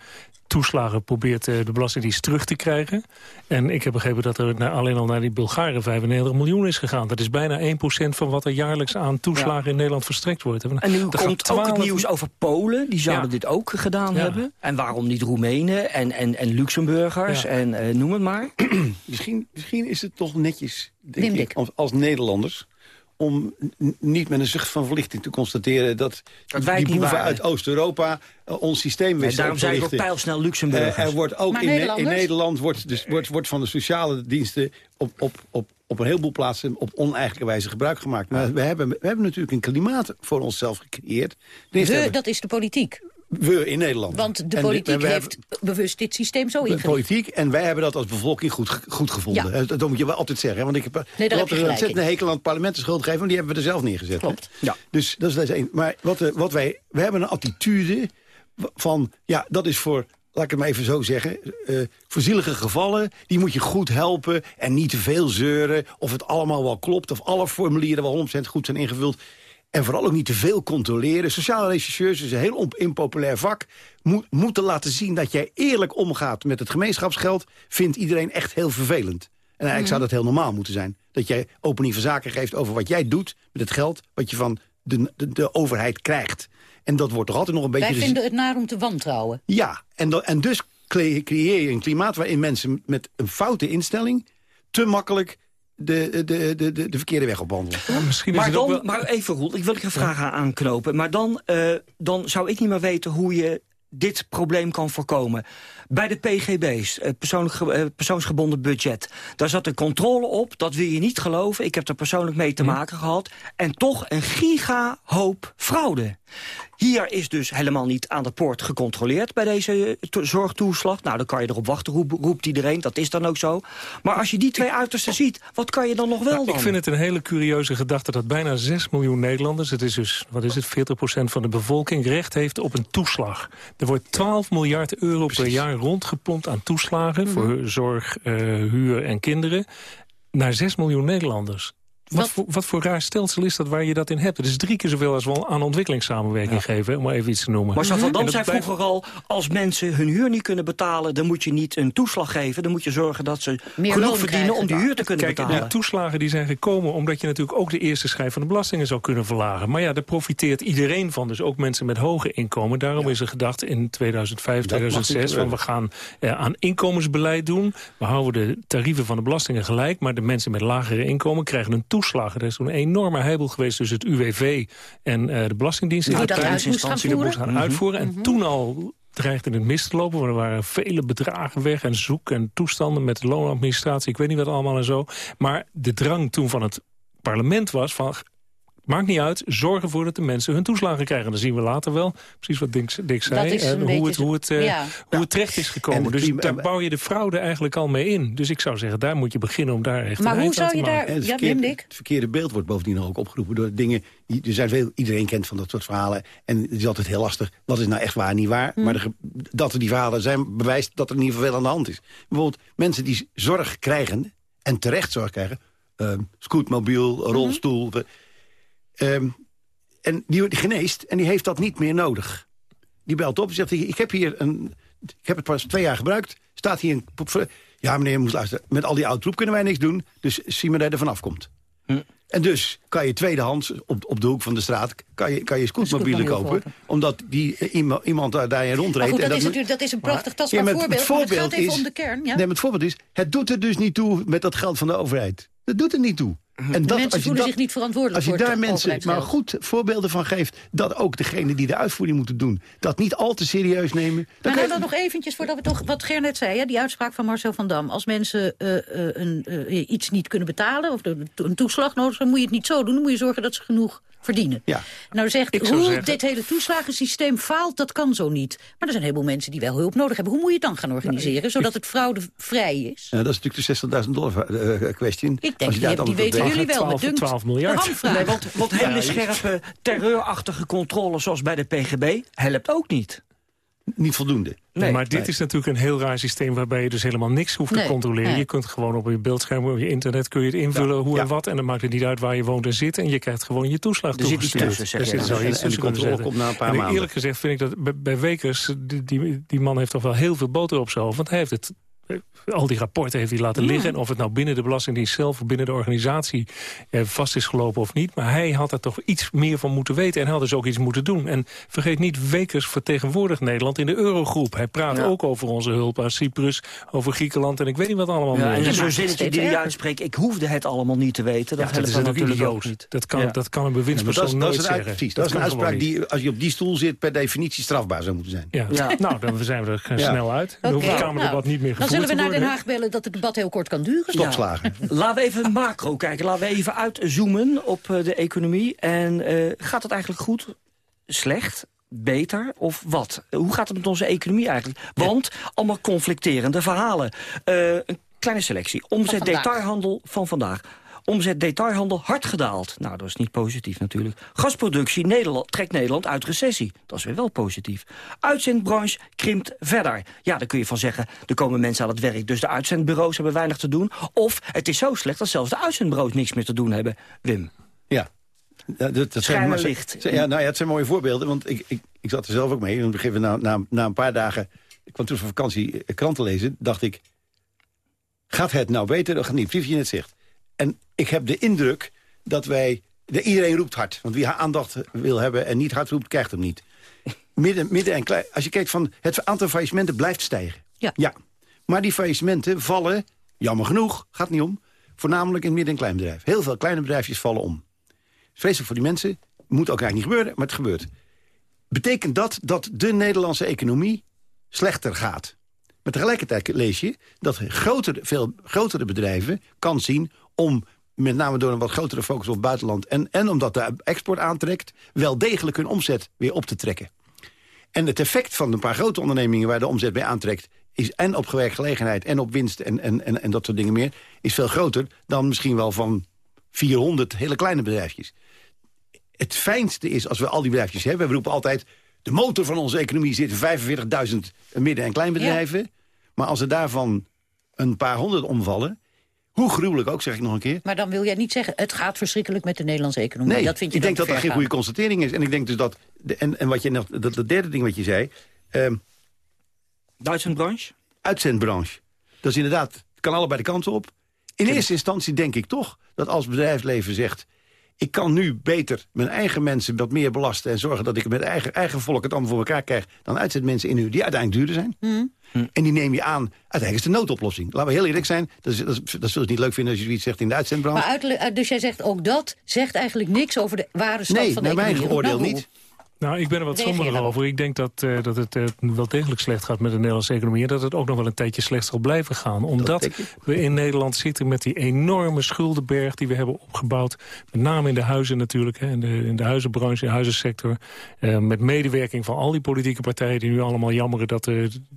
toeslagen probeert eh, de Belastingdienst terug te krijgen. En ik heb begrepen dat er naar, alleen al naar die Bulgaren 95 miljoen is gegaan. Dat is bijna 1% van wat er jaarlijks aan toeslagen in Nederland verstrekt wordt. En nu Er komt ook 12 het nieuws over Polen. Die zouden Ja. dit ook gedaan Ja. hebben. En waarom niet Roemenen en, en, en Luxemburgers Ja. en eh, noem het maar. [clears throat] misschien, misschien is het toch netjes, denk ik, als, als Nederlanders... om niet met een zucht van verlichting te constateren... dat, wij die boeven waren. uit Oost-Europa eh, ons systeem wisten daarom op te zei ik ook pijlsnel Luxemburgers. Eh, er wordt ook in, Ne- in? Nederland wordt, dus, wordt, wordt van de sociale diensten... op, op, op, op een heleboel plaatsen op oneigenlijke wijze gebruik gemaakt. Maar we hebben, we hebben natuurlijk een klimaat voor onszelf gecreëerd. We, dat is de politiek. We in Nederland. Want de politiek heeft bewust dit systeem zo de ingericht. politiek. En wij hebben dat als bevolking goed, goed gevonden. Ja. Eh, Dat, dat moet je wel altijd zeggen. Want ik heb, daar ik heb je altijd een hekel aan het parlement de schuld gegeven. Want die hebben we er zelf neergezet. hè. Klopt. Ja. Dus dat is, dat is één. Maar wat, eh, wat wij... We hebben een attitude van... Ja, dat is voor... Laat ik het maar even zo zeggen. eh voor zielige gevallen, die moet je goed helpen... en niet te veel zeuren of het allemaal wel klopt... of alle formulieren wel 100% goed zijn ingevuld. En vooral ook niet te veel controleren. Sociale rechercheurs is een heel impopulair vak. Moet, moeten laten zien dat jij eerlijk omgaat met het gemeenschapsgeld... vindt iedereen echt heel vervelend. En eigenlijk zou dat heel normaal moeten zijn. Dat jij opening van zaken geeft over wat jij doet... met het geld wat je van de, de, de overheid krijgt. En dat wordt toch altijd nog een beetje... Wij vinden het naar om te wantrouwen. ja, en, en dus cre- creëer je een klimaat waarin mensen met een foute instelling... te makkelijk de, de, de, de, de verkeerde weg op wandelen. maar, dan, maar even, Roel, ik wil ik een vraag aan aanknopen. Maar dan, eh, dan zou ik niet meer weten hoe je dit probleem kan voorkomen. Bij de PGB's, eh, persoonlijk, eh, persoonsgebonden budget... daar zat een controle op, dat wil je niet geloven. Ik heb er persoonlijk mee te Hm. maken gehad. En toch een gigahoop fraude. Hier is dus helemaal niet aan de poort gecontroleerd bij deze eh, to- zorgtoeslag. Nou, dan kan je erop wachten, roep- roept iedereen. Dat is dan ook zo. Maar als je die twee uitersten ziet, wat kan je dan nog wel Nou, dan? ik vind het een hele curieuze gedachte dat bijna 6 miljoen Nederlanders... het is dus, wat is het, 40% van de bevolking... recht heeft op een toeslag. Er wordt 12 miljard euro per jaar rondgepompt aan toeslagen... voor zorg, eh, huur en kinderen... naar 6 miljoen Nederlanders. Wat, voor, wat voor raar stelsel is dat waar je dat in hebt? Het is drie keer zoveel als we aan ontwikkelingssamenwerking geven, om maar even iets te noemen. Maar Van En Dam dat zei vroeger al... als mensen hun huur niet kunnen betalen... dan moet je niet een toeslag geven. Dan moet je zorgen dat ze genoeg verdienen om die huur te kunnen Kijk, betalen. de toeslagen die zijn gekomen omdat je natuurlijk ook de eerste schijf van de belastingen zou kunnen verlagen. Maar ja, daar profiteert iedereen van, dus ook mensen met hoge inkomen. Daarom is er gedacht in 2005, Dat mag 2006 niet van we gaan eh, aan inkomensbeleid doen. We houden de tarieven van de belastingen gelijk, maar de mensen met lagere inkomen krijgen een toeslag. Er is toen een enorme heibel geweest tussen het UWV en eh, de Belastingdienst. Die in dat de uit moest gaan instantie dat moest gaan voeren? uitvoeren. En toen al dreigde het mis te lopen. Want er waren vele bedragen weg en zoek en toestanden met de loonadministratie. Ik weet niet wat allemaal en zo. Maar de drang toen van het parlement was van... Maakt niet uit, zorg ervoor dat de mensen hun toeslagen krijgen. Dan zien we later wel, precies wat Dick, Dick zei... Eh, een hoe, beetje het, zo- hoe, het, eh, ja. hoe het terecht is En gekomen. Dus klima- daar bouw je de fraude eigenlijk al mee in. Dus ik zou zeggen, daar moet je beginnen om daar echt Maar een hoe eind aan zou te je maken. daar- het, Ja, verkeerde, het verkeerde beeld wordt bovendien ook opgeroepen door dingen... Die, er zijn veel, iedereen kent van dat soort verhalen. En het is altijd heel lastig. Wat is nou echt waar, niet waar? Hm. Maar de dat er die verhalen zijn, bewijst dat er in ieder geval veel aan de hand is. Bijvoorbeeld mensen die zorg krijgen, en terecht zorg krijgen... ehm, scootmobiel, Mhm. rolstoel... ehm, en die, geneest en die heeft dat niet meer nodig. Die belt op en zegt, ik heb hier een... Ik heb het pas twee jaar gebruikt. Staat hier een... Ja, meneer, moet luisteren. Met al die oud troep kunnen wij niks doen. Dus zie maar dat je er vanaf komt. En dus kan je tweedehands op, op de hoek van de straat... kan je, kan je scootmobielen scootmobiel kopen. Omdat die, eh, iemand, daar, daarin rondreed. En dat, is natuurlijk, dat is een prachtig tastbaar Ja, voorbeeld. Het maar het voorbeeld gaat even is, om de kern. Ja? Nee, maar het voorbeeld is... het doet er dus niet toe met dat geld van de overheid. Dat doet er niet toe. En dat, mensen voelen dat- zich niet verantwoordelijk als je daar mensen maar goed voorbeelden van geeft... dat ook degene die de uitvoering moeten doen... dat niet al te serieus nemen... dan Maar nou dan nog eventjes, voordat we toch, wat Ger net zei, hè, die uitspraak van Marcel van Dam. Als mensen eh, eh, een, eh, iets niet kunnen betalen, of de- een toeslag nodig hebben, moet je het niet zo doen. Dan moet je zorgen dat ze genoeg verdienen. Ja. Nou zegt hoe zeggen- dit hele toeslagensysteem faalt, dat kan zo niet. Maar er zijn een heleboel mensen die wel hulp nodig hebben. Hoe moet je het dan gaan organiseren, zodat het fraudevrij is? Ja, dat is natuurlijk de 60.000 dollar eh, kwestie. Ik denk, die, die weten jullie wel. 12 met dunkt 12 miljard. Nee, want, want hele scherpe, terreurachtige controles zoals bij de PGB helpt ook niet. Niet voldoende. Nee, maar dit is natuurlijk een heel raar systeem... waarbij je dus helemaal niks hoeft Nee, te controleren. nee. Je kunt gewoon op je beeldscherm, op je internet... kun je het invullen hoe en wat. En dan maakt het niet uit waar je woont en zit. En je krijgt gewoon je toeslag Er zit iets toegestuurd. tussen, zeg Er je zit dan. zo En- iets en de tussen controle zetten. komt na een paar en maanden. eerlijk gezegd vind ik dat bij, bij Wekers... Die, die, die man heeft toch wel heel veel boter op zijn hoofd. Want hij heeft het al die rapporten heeft hij laten liggen. En of het nou binnen de Belastingdienst zelf of binnen de organisatie eh, vast is gelopen of niet. Maar hij had er toch iets meer van moeten weten. En hij had dus ook iets moeten doen. En vergeet niet, Wekers vertegenwoordigt Nederland in de eurogroep. Hij praat ook over onze hulp aan Cyprus, over Griekenland en ik weet niet wat allemaal Ja, en zo'n zinnetje die hij uitspreekt, ik hoefde het allemaal niet te weten. Dat Ja, dat is helpt dan natuurlijk ook niet. Dat kan, Ja. dat kan een Ja, bewindspersoon dat, is, dat, nooit is een, uit- zeggen. precies, dat is een uitspraak die, als je op die stoel zit, per definitie strafbaar zou moeten zijn. Ja. Nou, dan zijn we er Ja. snel uit. Dan hoeft het Oké, Kamerdebat nou, niet meer gevoerd zullen we naar Den. Haag bellen dat het debat heel kort kan duren. Stokslagen. [laughs] Laten we even macro kijken. Laten we even uitzoomen op eh, de economie. En eh, gaat het eigenlijk goed? Slecht? Beter? Of wat? Eh, Hoe gaat het met onze economie eigenlijk? Want allemaal conflicterende verhalen. Eh, een kleine selectie. Omzet detailhandel van vandaag. Omzet detailhandel hard gedaald. Nou, dat is niet positief natuurlijk. Gasproductie Nederland, trekt Nederland uit recessie. Dat is weer wel positief. Uitzendbranche krimpt verder. Ja, daar kun je van zeggen, er komen mensen aan het werk... dus de uitzendbureaus hebben weinig te doen. Of het is zo slecht dat zelfs de uitzendbureaus niks meer te doen hebben. Wim. Ja. Dat, dat Schijnen maar- licht. Ja, nou ja, het zijn mooie voorbeelden, want ik, ik, ik zat er zelf ook mee. En moment, na, na, na een paar dagen, ik kwam terug van vakantie eh, kranten lezen, dacht ik, gaat het nou beter? Gaat niet, precies je net zegt. En ik heb de indruk dat wij, de, iedereen roept hard. Want wie aandacht wil hebben en niet hard roept, krijgt hem niet. Midden, midden en klein, als je kijkt van, het aantal faillissementen blijft stijgen. Ja. ja. Maar die faillissementen vallen, jammer genoeg, gaat niet om, voornamelijk in midden- en kleinbedrijf. Heel veel kleine bedrijfjes vallen om. Vreselijk voor die mensen. Moet ook eigenlijk niet gebeuren, maar het gebeurt. Betekent dat dat de Nederlandse economie slechter gaat? Maar tegelijkertijd lees je dat grotere, veel grotere bedrijven kan zien... om met name door een wat grotere focus op het buitenland... en, en omdat de export aantrekt... wel degelijk hun omzet weer op te trekken. En het effect van een paar grote ondernemingen... waar de omzet bij aantrekt... is en op werkgelegenheid en op winst en, en, en, en dat soort dingen meer... is veel groter dan misschien wel van 400 hele kleine bedrijfjes het fijnste is als we al die bedrijfjes hebben. We roepen altijd, de motor van onze economie zit in 45.000 midden- en kleinbedrijven. Maar als er daarvan een paar honderd omvallen... hoe gruwelijk ook, zeg ik nog een keer... Maar dan wil jij niet zeggen, het gaat verschrikkelijk met de Nederlandse economie. Nee, dat vind je ik denk dat dat geen goede constatering is. En ik denk dus dat... De, en, en wat je nog, dat, dat derde ding wat je zei... ehm de uitzendbranche? Uitzendbranche. Dat is inderdaad, het kan allebei de kanten op. In eerste instantie denk ik toch dat als bedrijfsleven zegt... ik kan nu beter mijn eigen mensen wat meer belasten... en zorgen dat ik met eigen, eigen volk het allemaal voor elkaar krijg... dan uitzendmensen in u die uiteindelijk duurder zijn. Hm. En die neem je aan, uiteindelijk is de noodoplossing. Laten we heel eerlijk zijn, dat, is, dat, is, dat zul je niet leuk vinden... als je zoiets zegt in de uitzendbranche. Maar dus jij zegt ook dat zegt eigenlijk niks over de ware stand Nee, van de naar mijn economie. oordeel niet. Nou, ik ben er wat daarop. over. Ik denk dat, eh, dat het eh, wel degelijk slecht gaat met de Nederlandse economie... en dat het ook nog wel een tijdje slecht zal blijven gaan. Omdat we in Nederland zitten met die enorme schuldenberg... die we hebben opgebouwd. Met name in de huizen natuurlijk, hè, in, de, in de huizenbranche, in de huizensector. Eh, met medewerking van al die politieke partijen... die nu allemaal jammeren dat,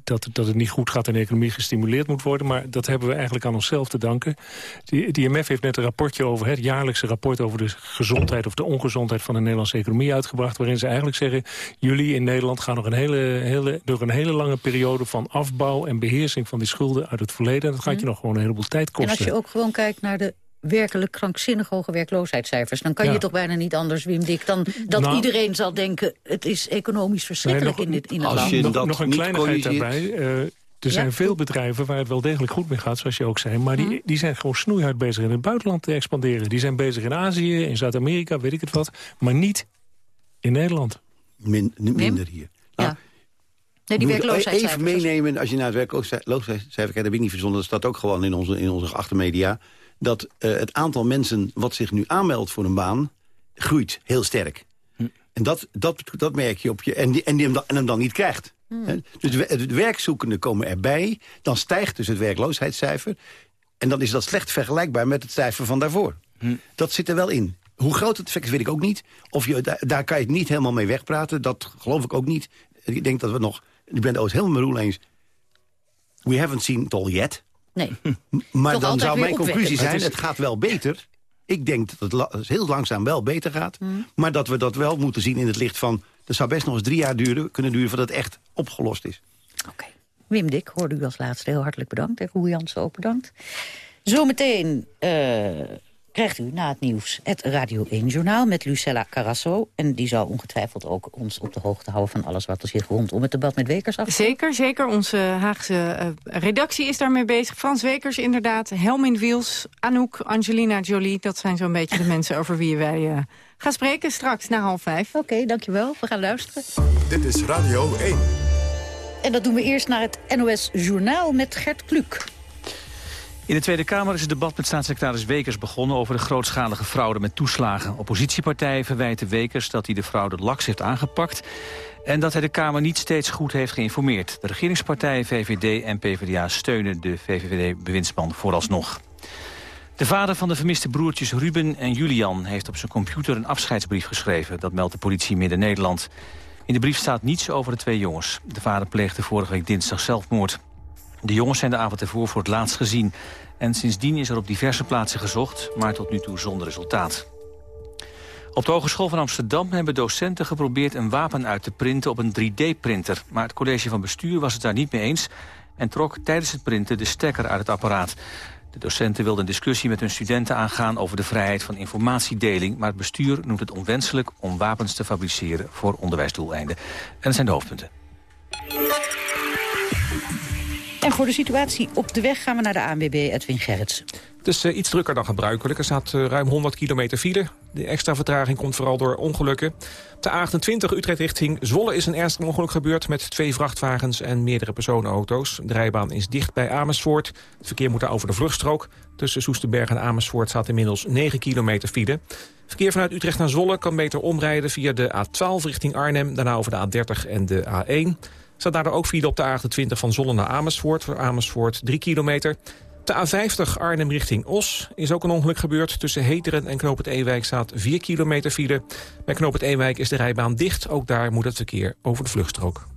dat, dat het niet goed gaat... en de economie gestimuleerd moet worden. Maar dat hebben we eigenlijk aan onszelf te danken. Die, IMF heeft net een rapportje over... het jaarlijkse rapport over de gezondheid of de ongezondheid... van de Nederlandse economie uitgebracht... waarin ze eigenlijk zeggen... jullie in Nederland gaan nog een hele, hele, door een hele lange periode... van afbouw en beheersing van die schulden uit het verleden. En dat gaat je nog gewoon een heleboel tijd En kosten. als je ook gewoon kijkt naar de werkelijk krankzinnig hoge werkloosheidscijfers... dan kan Ja. je toch bijna niet anders, Wim Dik... dan dat Nou- iedereen zal denken... het is economisch verschrikkelijk Nee, in, dit, in het land. nog, nog een kleinigheid daarbij. eh, er zijn Ja. veel bedrijven waar het wel degelijk goed mee gaat, zoals je ook zei. Maar die, die zijn gewoon snoeihard bezig in het buitenland te expanderen. Die zijn bezig in Azië, in Zuid-Amerika, weet ik het wat. Maar niet in Nederland. Min, minder hier. Nou, Nee, die werkloosheidscijfers. Even meenemen, als je naar het werkloosheidscijfer kijkt... dat heb ik niet verzonnen, dat staat ook gewoon in onze, in onze achtermedia... dat eh, het aantal mensen wat zich nu aanmeldt voor een baan... groeit heel sterk. En dat, dat, dat merk je op je... en, die, en, die hem dan, en hem dan niet krijgt. Hè? Dus de, de werkzoekenden komen erbij. Dan stijgt dus het werkloosheidscijfer. En dan is dat slecht vergelijkbaar met het cijfer van daarvoor. Dat zit er wel in. Hoe groot het effect is, weet ik ook niet. Of je, daar, daar kan je het niet helemaal mee wegpraten. Dat geloof ik ook niet. Ik denk dat we nog... Ik ben het ooit helemaal met Roel eens. We haven't seen it all yet. Nee. Maar Toch dan zou mijn conclusie zijn... Het gaat wel beter. Ik denk dat het la- heel langzaam wel beter gaat. Maar dat we dat wel moeten zien in het licht van... dat zou best nog eens drie jaar duren, kunnen duren... voordat het echt opgelost is. Wim Dik, hoorde u als laatste heel hartelijk bedankt. En Roel Jansen ook bedankt. Zometeen eh, krijgt u na het nieuws het Radio 1-journaal met Lucella Carrasso. En die zal ongetwijfeld ook ons op de hoogte houden van alles wat er zich rondom het debat met Wekers af. Zeker, zeker. Onze Haagse uh, redactie is daarmee bezig. Frans Wekers inderdaad, Helmin Wiels, Anouk, Angelina Jolie. Dat zijn zo'n beetje de [laughs] mensen over wie wij uh, gaan spreken straks na half vijf. Oké, okay, dankjewel. We gaan luisteren. Dit is Radio 1. En dat doen we eerst naar het NOS Journaal met Gert Kluk. In de Tweede Kamer is het debat met staatssecretaris Wekers begonnen... over de grootschalige fraude met toeslagen. Oppositiepartijen verwijten Wekers dat hij de fraude laks heeft aangepakt... en dat hij de Kamer niet steeds goed heeft geïnformeerd. De regeringspartijen VVD en PvdA steunen de VVD-bewindsman vooralsnog. De vader van de vermiste broertjes Ruben en Julian... heeft op zijn computer een afscheidsbrief geschreven. Dat meldt de politie Midden-Nederland. In de brief staat niets over de twee jongens. De vader pleegde vorige week dinsdag zelfmoord. De jongens zijn de avond ervoor voor het laatst gezien. En sindsdien is er op diverse plaatsen gezocht, maar tot nu toe zonder resultaat. Op de Hogeschool van Amsterdam hebben docenten geprobeerd een wapen uit te printen op een 3D-printer. Maar het college van bestuur was het daar niet mee eens en trok tijdens het printen de stekker uit het apparaat. De docenten wilden een discussie met hun studenten aangaan over de vrijheid van informatiedeling, maar het bestuur noemt het onwenselijk om wapens te fabriceren voor onderwijsdoeleinden. En dat zijn de hoofdpunten. En voor de situatie op de weg gaan we naar de ANWB Edwin Gerrits. Het is uh, iets drukker dan gebruikelijk. Er staat uh, ruim 100 kilometer file. De extra vertraging komt vooral door ongelukken. De A28 Utrecht richting Zwolle is een ernstig ongeluk gebeurd... met twee vrachtwagens en meerdere personenauto's. De rijbaan is dicht bij Amersfoort. Het verkeer moet daar over de vluchtstrook. Tussen Soesterberg en Amersfoort staat inmiddels 9 kilometer file. Verkeer vanuit Utrecht naar Zwolle kan beter omrijden via de A12 richting Arnhem... daarna over de A30 en de A1... Staat daardoor ook file op de A28 van Zolle naar Amersfoort. Voor Amersfoort 3 kilometer. De A50 Arnhem richting Os is ook een ongeluk gebeurd. Tussen Heteren en Knoop het Ewijk staat 4 kilometer file. Bij Knoop het Ewijk is de rijbaan dicht. Ook daar moet het verkeer over de vluchtstrook.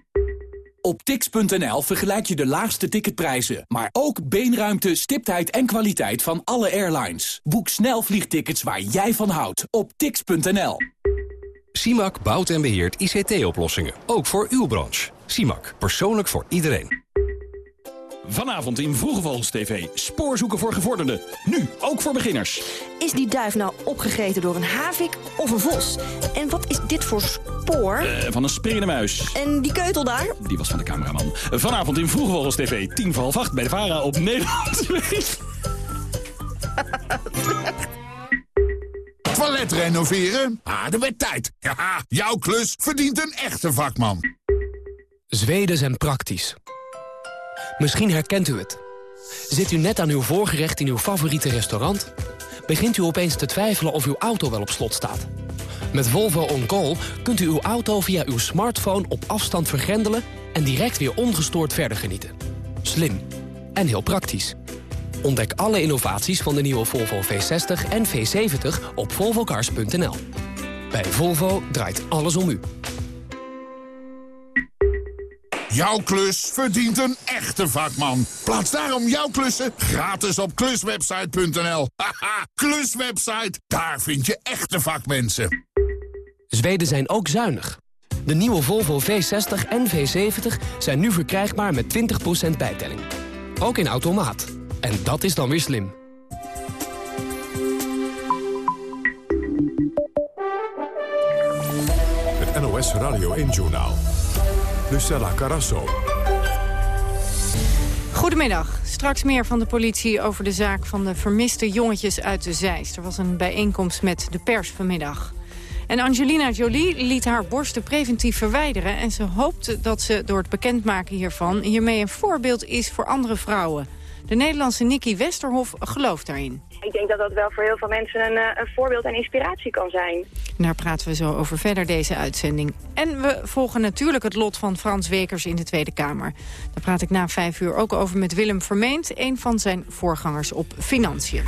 Op tix.nl vergelijk je de laagste ticketprijzen, maar ook beenruimte, stiptheid en kwaliteit van alle airlines. Boek snel vliegtickets waar jij van houdt op tix.nl. CIMAC bouwt en beheert ICT-oplossingen, ook voor uw branche. CIMAC, persoonlijk voor iedereen. Vanavond in Vroege Vogels TV. Spoorzoeken voor gevorderden. Nu, ook voor beginners. Is die duif nou opgegeten door een havik of een vos? En wat is dit voor spoor? Uh, van een springende muis. En die keutel daar? Die was van de cameraman. Vanavond in Vroege Vogels TV. Tien voor half acht bij de VARA op [laughs] Nederland. Toilet renoveren? Ah, de werd tijd. Ja, jouw klus verdient een echte vakman. Zweden zijn praktisch. Misschien herkent u het. Zit u net aan uw voorgerecht in uw favoriete restaurant? Begint u opeens te twijfelen of uw auto wel op slot staat? Met Volvo On Call kunt u uw auto via uw smartphone op afstand vergrendelen... en direct weer ongestoord verder genieten. Slim en heel praktisch. Ontdek alle innovaties van de nieuwe Volvo V60 en V70 op volvocars.nl. Bij Volvo draait alles om u. Jouw klus verdient een echte vakman. Plaats daarom jouw klussen gratis op kluswebsite.nl. Haha, kluswebsite, daar vind je echte vakmensen. Zweden zijn ook zuinig. De nieuwe Volvo V60 en V70 zijn nu verkrijgbaar met 20% bijtelling. Ook in automaat. En dat is dan weer slim. Het NOS Radio 1-journaal. Lucella Carasso. Goedemiddag. Straks meer van de politie over de zaak van de vermiste jongetjes uit de Zeist. Er was een bijeenkomst met de pers vanmiddag. En Angelina Jolie liet haar borsten preventief verwijderen... en ze hoopt dat ze door het bekendmaken hiervan... hiermee een voorbeeld is voor andere vrouwen. De Nederlandse Nikki Westerhof gelooft daarin. Ik denk dat dat wel voor heel veel mensen een, een voorbeeld en inspiratie kan zijn. Daar praten we zo over verder deze uitzending. En we volgen natuurlijk het lot van Frans Wekers in de Tweede Kamer. Daar praat ik na vijf uur ook over met Willem Vermeend... een van zijn voorgangers op financiën.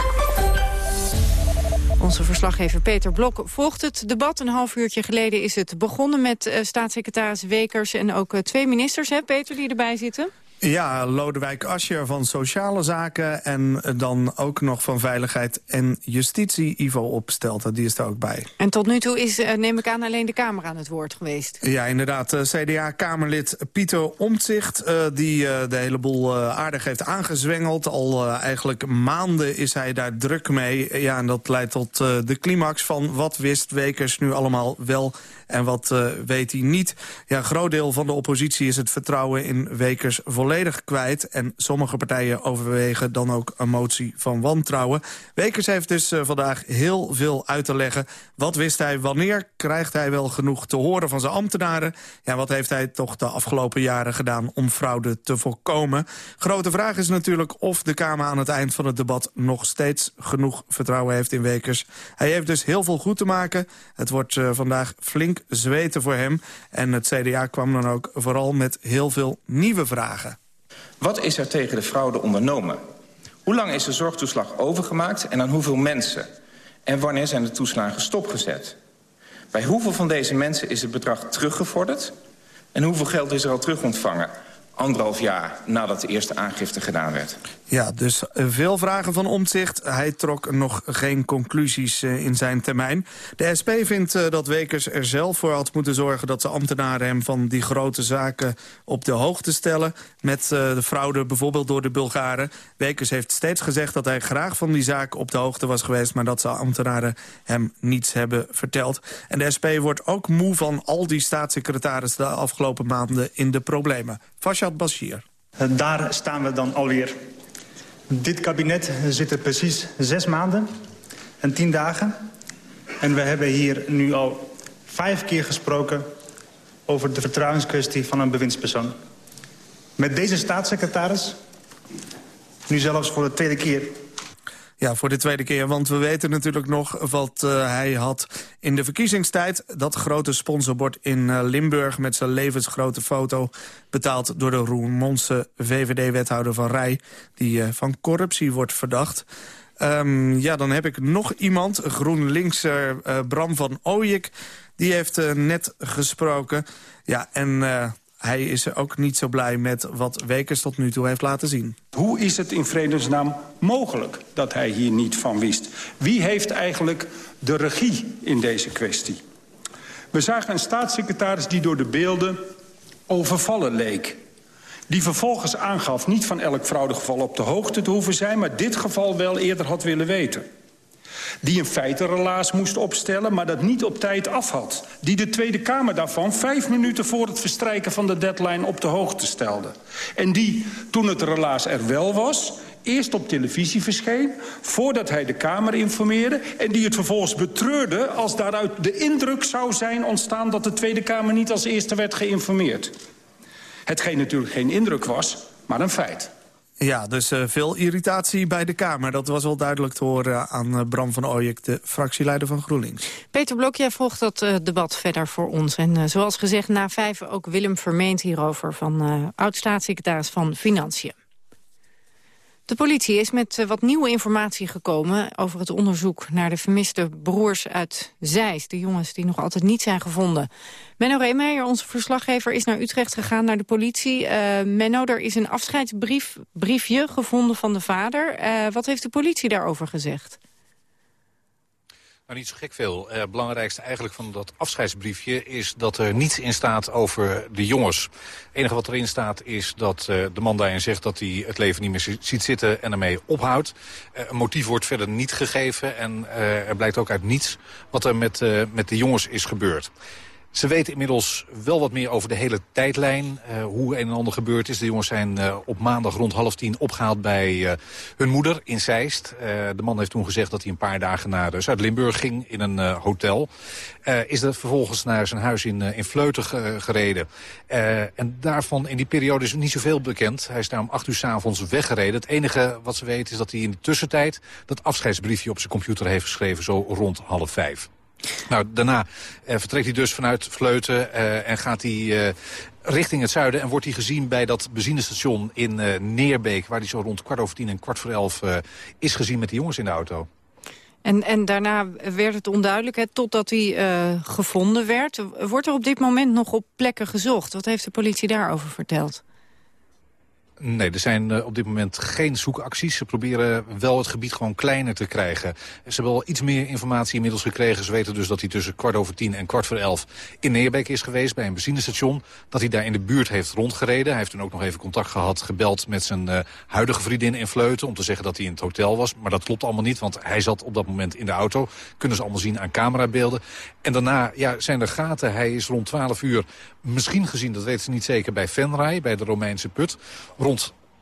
Onze verslaggever Peter Blok volgt het debat. Een half uurtje geleden is het begonnen met uh, staatssecretaris Wekers... en ook uh, twee ministers, hè, Peter, die erbij zitten. Ja, Lodewijk Asscher van Sociale Zaken... en dan ook nog van Veiligheid en Justitie, Ivo Opstelten. Die is er ook bij. En tot nu toe is, uh, neem ik aan, alleen de Kamer aan het woord geweest. Ja, inderdaad. Uh, CDA-Kamerlid Pieter Omtzigt... Uh, die de hele boel aardig heeft aangezwengeld. Al eigenlijk maanden is hij daar druk mee. Ja, en dat leidt tot de climax van wat wist Wekers nu allemaal wel... en wat weet hij niet. Ja, een groot deel van de oppositie is het vertrouwen in Wekers volledig volledig kwijt. En sommige partijen overwegen dan ook een motie van wantrouwen. Wekers heeft dus uh, vandaag heel veel uit te leggen. Wat wist hij? Wanneer krijgt hij wel genoeg te horen van zijn ambtenaren? Ja, wat heeft hij toch de afgelopen jaren gedaan om fraude te voorkomen? Grote vraag is natuurlijk of de Kamer aan het eind van het debat... nog steeds genoeg vertrouwen heeft in Wekers. Hij heeft dus heel veel goed te maken. Het wordt uh, vandaag flink zweten voor hem. En het CDA kwam dan ook vooral met heel veel nieuwe vragen. Wat is er tegen de fraude ondernomen? Hoe lang is de zorgtoeslag overgemaakt en aan hoeveel mensen? En wanneer zijn de toeslagen stopgezet? Bij hoeveel van deze mensen is het bedrag teruggevorderd? En hoeveel geld is er al terugontvangen? anderhalf jaar nadat de eerste aangifte gedaan werd. Ja, dus veel vragen van omzicht. Hij trok nog geen conclusies eh, in zijn termijn. De SP vindt eh, dat Wekers er zelf voor had moeten zorgen... dat de ambtenaren hem van die grote zaken op de hoogte stellen... met eh, de fraude bijvoorbeeld door de Bulgaren. Wekers heeft steeds gezegd dat hij graag van die zaken op de hoogte was geweest... maar dat ze ambtenaren hem niets hebben verteld. En de SP wordt ook moe van al die staatssecretarissen... de afgelopen maanden in de problemen. Fashad Bashir. Daar staan we dan alweer. Dit kabinet zit er precies zes maanden en tien dagen. En we hebben hier nu al vijf keer gesproken over de vertrouwenskwestie van een bewindspersoon. Met deze staatssecretaris, nu zelfs voor de tweede keer ja, voor de tweede keer, want we weten natuurlijk nog wat uh, hij had in de verkiezingstijd. Dat grote sponsorbord in uh, Limburg met zijn levensgrote foto... betaald door de Roermondse VVD-wethouder van Rij... die uh, van corruptie wordt verdacht. Um, ja, dan heb ik nog iemand, GroenLinkser Bram van Ooyek... die heeft net gesproken. Ja, en hij is ook niet zo blij met wat Wekers tot nu toe heeft laten zien. Hoe is het in vredesnaam mogelijk dat hij hier niet van wist? Wie heeft eigenlijk de regie in deze kwestie? We zagen een staatssecretaris die door de beelden overvallen leek. Die vervolgens aangaf niet van elk fraudegeval op de hoogte te hoeven zijn... maar dit geval wel eerder had willen weten die een feitenrelaas moest opstellen... maar dat niet op tijd af had. Die de Tweede Kamer daarvan vijf minuten voor het verstrijken van de deadline op de hoogte stelde. En die, toen het relaas er wel was eerst op televisie verscheen... voordat hij de Kamer informeerde... en die het vervolgens betreurde als daaruit de indruk zou zijn ontstaan... dat de Tweede Kamer niet als eerste werd geïnformeerd. Hetgeen natuurlijk geen indruk was, maar een feit. Ja, dus uh, veel irritatie bij de Kamer. Dat was wel duidelijk te horen aan uh, Bram van Ooyek, de fractieleider van GroenLinks. Peter Blok, jij volgt dat uh, debat verder voor ons. En zoals gezegd, na vijf ook Willem Vermeend hierover... van oud-staatssecretaris van Financiën. De politie is met eh, wat nieuwe informatie gekomen over het onderzoek naar de vermiste broers uit Zeist. De jongens die nog altijd niet zijn gevonden. Menno Reemeijer, onze verslaggever, is naar Utrecht gegaan naar de politie. Uh, Menno, er is een afscheidsbriefje gevonden van de vader. Uh, wat heeft de politie daarover gezegd? Nou, niet zo gek veel. Het belangrijkste eigenlijk van dat afscheidsbriefje is dat er niets in staat over de jongens. Het enige wat erin staat is dat uh, de man daarin zegt dat hij het leven niet meer ziet zitten en ermee ophoudt. Uh, een motief wordt verder niet gegeven en er blijkt ook uit niets wat er met, met de jongens is gebeurd. Ze weten inmiddels wel wat meer over de hele tijdlijn. Uh, hoe een en ander gebeurd is. De jongens zijn uh, op maandag rond half tien opgehaald bij uh, hun moeder in Zeist. de man heeft toen gezegd dat hij een paar dagen naar Zuid-Limburg ging in een hotel. is er vervolgens naar zijn huis in, in Vleuten gereden. en daarvan in die periode is niet zoveel bekend. Hij is daar om acht uur s'avonds weggereden. Het enige wat ze weten is dat hij in de tussentijd dat afscheidsbriefje op zijn computer heeft geschreven. Zo rond half vijf. Nou, daarna eh, vertrekt hij dus vanuit Vleuten eh, en gaat hij eh, richting het zuiden... en wordt hij gezien bij dat benzinestation in Neerbeek... waar hij zo rond kwart over tien en kwart voor elf is gezien met de jongens in de auto. En, en daarna werd het onduidelijk, hè, totdat hij gevonden werd. Wordt er op dit moment nog op plekken gezocht? Wat heeft de politie daarover verteld? Nee, er zijn uh, op dit moment geen zoekacties. Ze proberen wel het gebied gewoon kleiner te krijgen. Ze hebben al iets meer informatie inmiddels gekregen. Ze weten dus dat hij tussen kwart over tien en kwart voor elf in Neerbeek is geweest bij een benzinestation. Dat hij daar in de buurt heeft rondgereden. Hij heeft toen ook nog even contact gehad, gebeld met zijn uh, huidige vriendin in Vleuten... om te zeggen dat hij in het hotel was. Maar dat klopt allemaal niet, want hij zat op dat moment in de auto. Kunnen ze allemaal zien aan camerabeelden. En daarna ja, zijn er gaten. Hij is rond 12 uur misschien gezien, dat weten ze niet zeker, bij Venray, bij de Romeinse put.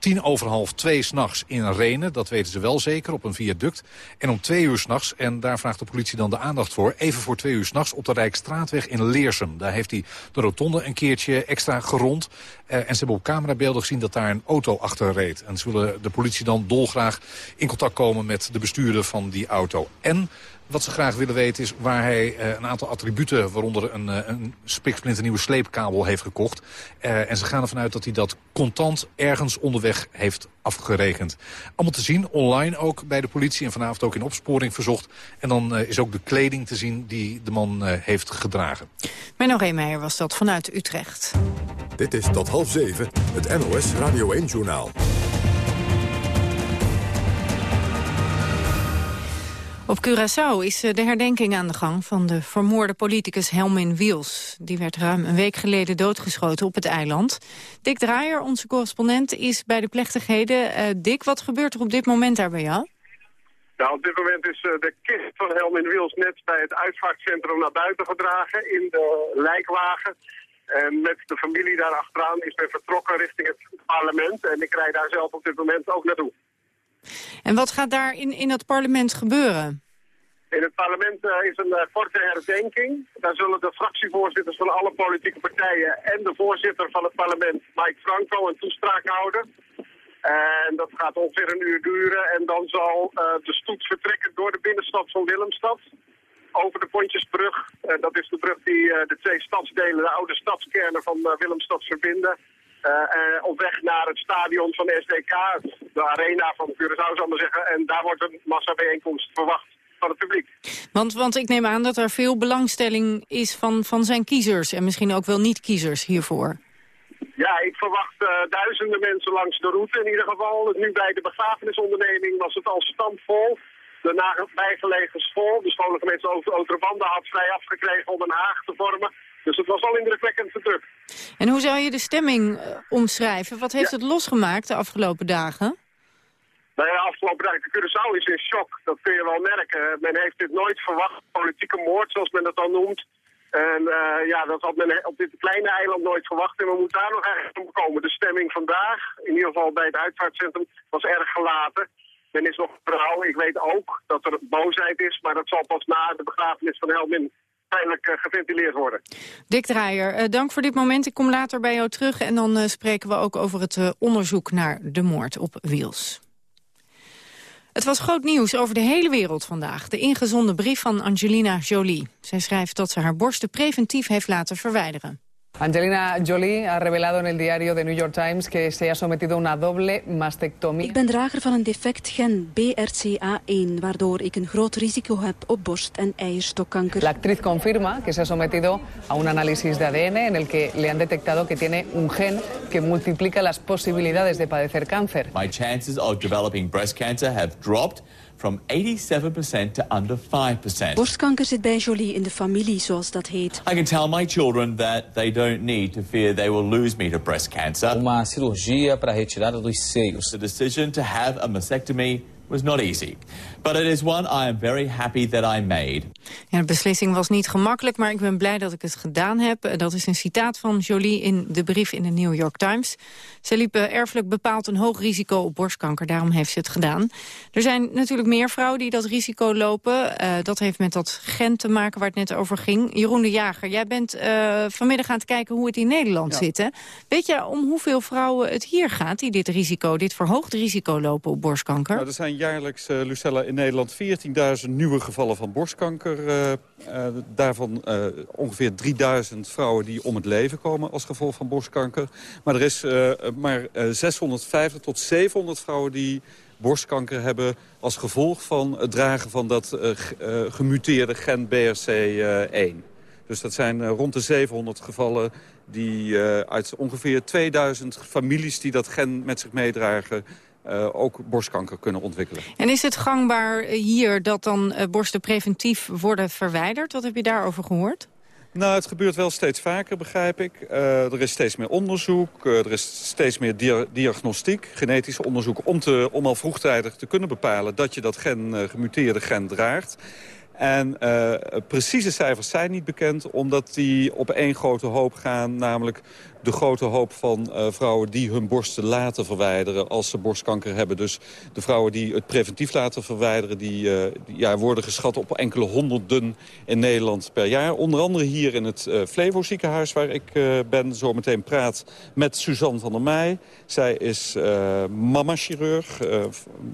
Tien over half twee s'nachts in Renen. Dat weten ze wel zeker, op een viaduct. En om twee uur s'nachts, en daar vraagt de politie dan de aandacht voor... even voor twee uur s'nachts op de Rijkstraatweg in Leersum. Daar heeft hij de rotonde een keertje extra gerond. Uh, en ze hebben op camerabeelden gezien dat daar een auto achter reed. En ze willen de politie dan dolgraag in contact komen met de bestuurder van die auto. En wat ze graag willen weten is waar hij uh, een aantal attributen... waaronder een, uh, een spiksplinternieuwe sleepkabel heeft gekocht. Uh, en ze gaan ervan uit dat hij dat contant ergens onderweg heeft afgerekend. Allemaal te zien, online ook bij de politie... en vanavond ook in opsporing verzocht. En dan is ook de kleding te zien die de man heeft gedragen. Menno Reemeijer was dat vanuit Utrecht. Dit is tot half zeven, het NOS Radio 1-journaal. Op Curaçao is eh, de herdenking aan de gang van de vermoorde politicus Helmin Wiels. Die werd ruim een week geleden doodgeschoten op het eiland. Dick Draaier, onze correspondent, is bij de plechtigheden. Uh, Dick, wat gebeurt er op dit moment daar bij jou? Nou, op dit moment is uh, de kist van Helmin Wiels net bij het uitvaartcentrum naar buiten gedragen in de lijkwagen. En met de familie daar achteraan is men vertrokken richting het parlement. En ik rijd daar zelf op dit moment ook naartoe. En wat gaat daar in, in het parlement gebeuren? In het parlement uh, is een korte herdenking. Daar zullen de fractievoorzitters van alle politieke partijen en de voorzitter van het parlement, Mike Franco, een toespraak houden. En dat gaat ongeveer een uur duren en dan zal uh, de stoet vertrekken door de binnenstad van Willemstad. Over de Pontjesbrug. dat is de brug die de twee stadsdelen, de oude stadskernen van Willemstad verbinden. Uh, op weg naar het stadion van de SDK, de arena van Curaçao zal maar zeggen. En daar wordt een massabijeenkomst verwacht van het publiek. Want, want ik neem aan dat er veel belangstelling is van, van zijn kiezers en misschien ook wel niet-kiezers hiervoor. Ja, ik verwacht uh, duizenden mensen langs de route in ieder geval. Nu bij de begrafenisonderneming was het al stampvol. De nabijgelegen vol. De scholen gemeente Oosterbanden had vrij afgekregen om een haag te vormen. Dus het was al indrukwekkend druk. En hoe zou je de stemming uh, omschrijven? Wat heeft het losgemaakt de afgelopen dagen? Nou ja, afgelopen dagen, de Curaçao is in shock. Dat kun je wel merken. Men heeft dit nooit verwacht. Politieke moord, zoals men dat dan noemt. En uh, ja, dat had men op dit kleine eiland nooit verwacht. En we moeten daar nog ergens om komen. De stemming vandaag, in ieder geval bij het uitvaartcentrum, was erg gelaten. Men is nog verhouden. Ik weet ook dat er boosheid is, maar dat zal pas na de begrafenis van Helmin uiteindelijk uh, geventileerd worden. Dick Draaier, uh, dank voor dit moment. Ik kom later bij jou terug en dan uh, spreken we ook over het onderzoek naar de moord op Wiels. Het was groot nieuws over de hele wereld vandaag. De ingezonden brief van Angelina Jolie. Zij schrijft dat ze haar borsten preventief heeft laten verwijderen. Angelina Jolie ha revelado en el diario The New York Times que se ha sometido a una doble mastectomie. Ik ben drager van een defect gen BRCA1, waardoor ik een groot risico heb op borst- en eierstokkanker. La actriz confirma que se ha sometido a un análisis de ADN en el que le han detectado que tiene un gen que multiplica las posibilidades de padecer cáncer. My chances of developing breast cancer have dropped from 87% to under 5%. Borstkanker zit bij Jolie in de familie, zoals dat heet. I can tell my children that they don't need to fear they will lose me to breast cancer. Uma cirurgia para retirada dos seios. The decision to have a mastectomy was not easy. But it is one I am very happy that I made. Ja, de beslissing was niet gemakkelijk, maar ik ben blij dat ik het gedaan heb. Dat is een citaat van Jolie in de brief in de New York Times. Ze liep erfelijk bepaald een hoog risico op borstkanker, daarom heeft ze het gedaan. Er zijn natuurlijk meer vrouwen die dat risico lopen. Uh, dat heeft met dat gen te maken waar het net over ging. Jeroen de Jager, jij bent uh, vanmiddag aan het kijken hoe het in Nederland ja. zit. Hè? Weet je om hoeveel vrouwen het hier gaat die dit risico, dit verhoogd risico lopen op borstkanker? Nou, er zijn jaarlijks, uh, Lucella, in Nederland 14.000 nieuwe gevallen van borstkanker. Uh, uh, daarvan uh, ongeveer 3.000 vrouwen die om het leven komen als gevolg van borstkanker. Maar er is maar 650 tot 700 vrouwen die borstkanker hebben... als gevolg van het dragen van dat gemuteerde gen BRC1. Dus dat zijn rond de 700 gevallen die uit ongeveer 2000 families... die dat gen met zich meedragen, uh, ook borstkanker kunnen ontwikkelen. En is het gangbaar hier dat dan uh, borsten preventief worden verwijderd? Wat heb je daarover gehoord? Nou, het gebeurt wel steeds vaker, begrijp ik. Uh, er is steeds meer onderzoek, er is steeds meer dia diagnostiek, genetisch onderzoek... Om, te, om al vroegtijdig te kunnen bepalen dat je dat gen, gemuteerde gen draagt. En uh, precieze cijfers zijn niet bekend, omdat die op één grote hoop gaan. Namelijk de grote hoop van uh, vrouwen die hun borsten laten verwijderen als ze borstkanker hebben. Dus de vrouwen die het preventief laten verwijderen... die, die ja, worden geschat op enkele honderden in Nederland per jaar. Onder andere hier in het uh, Flevo ziekenhuis waar ik ben. Zo meteen praat met Suzanne van der Meij. Zij is mama-chirurg,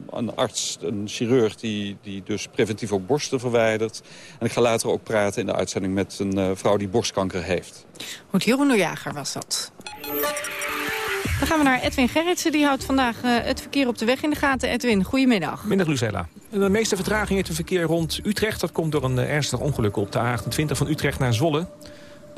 een arts, een chirurg die, die dus preventief ook borsten verwijdert. En ik ga later ook praten in de uitzending met een vrouw die borstkanker heeft. Goed, Jeroen de Jager was dat. Dan gaan we naar Edwin Gerritsen. Die houdt vandaag uh, het verkeer op de weg in de gaten. Edwin, goedemiddag. Middag, Lucella. De meeste vertraging heeft het verkeer rond Utrecht. Dat komt door een uh, ernstig ongeluk op de A28 van Utrecht naar Zwolle.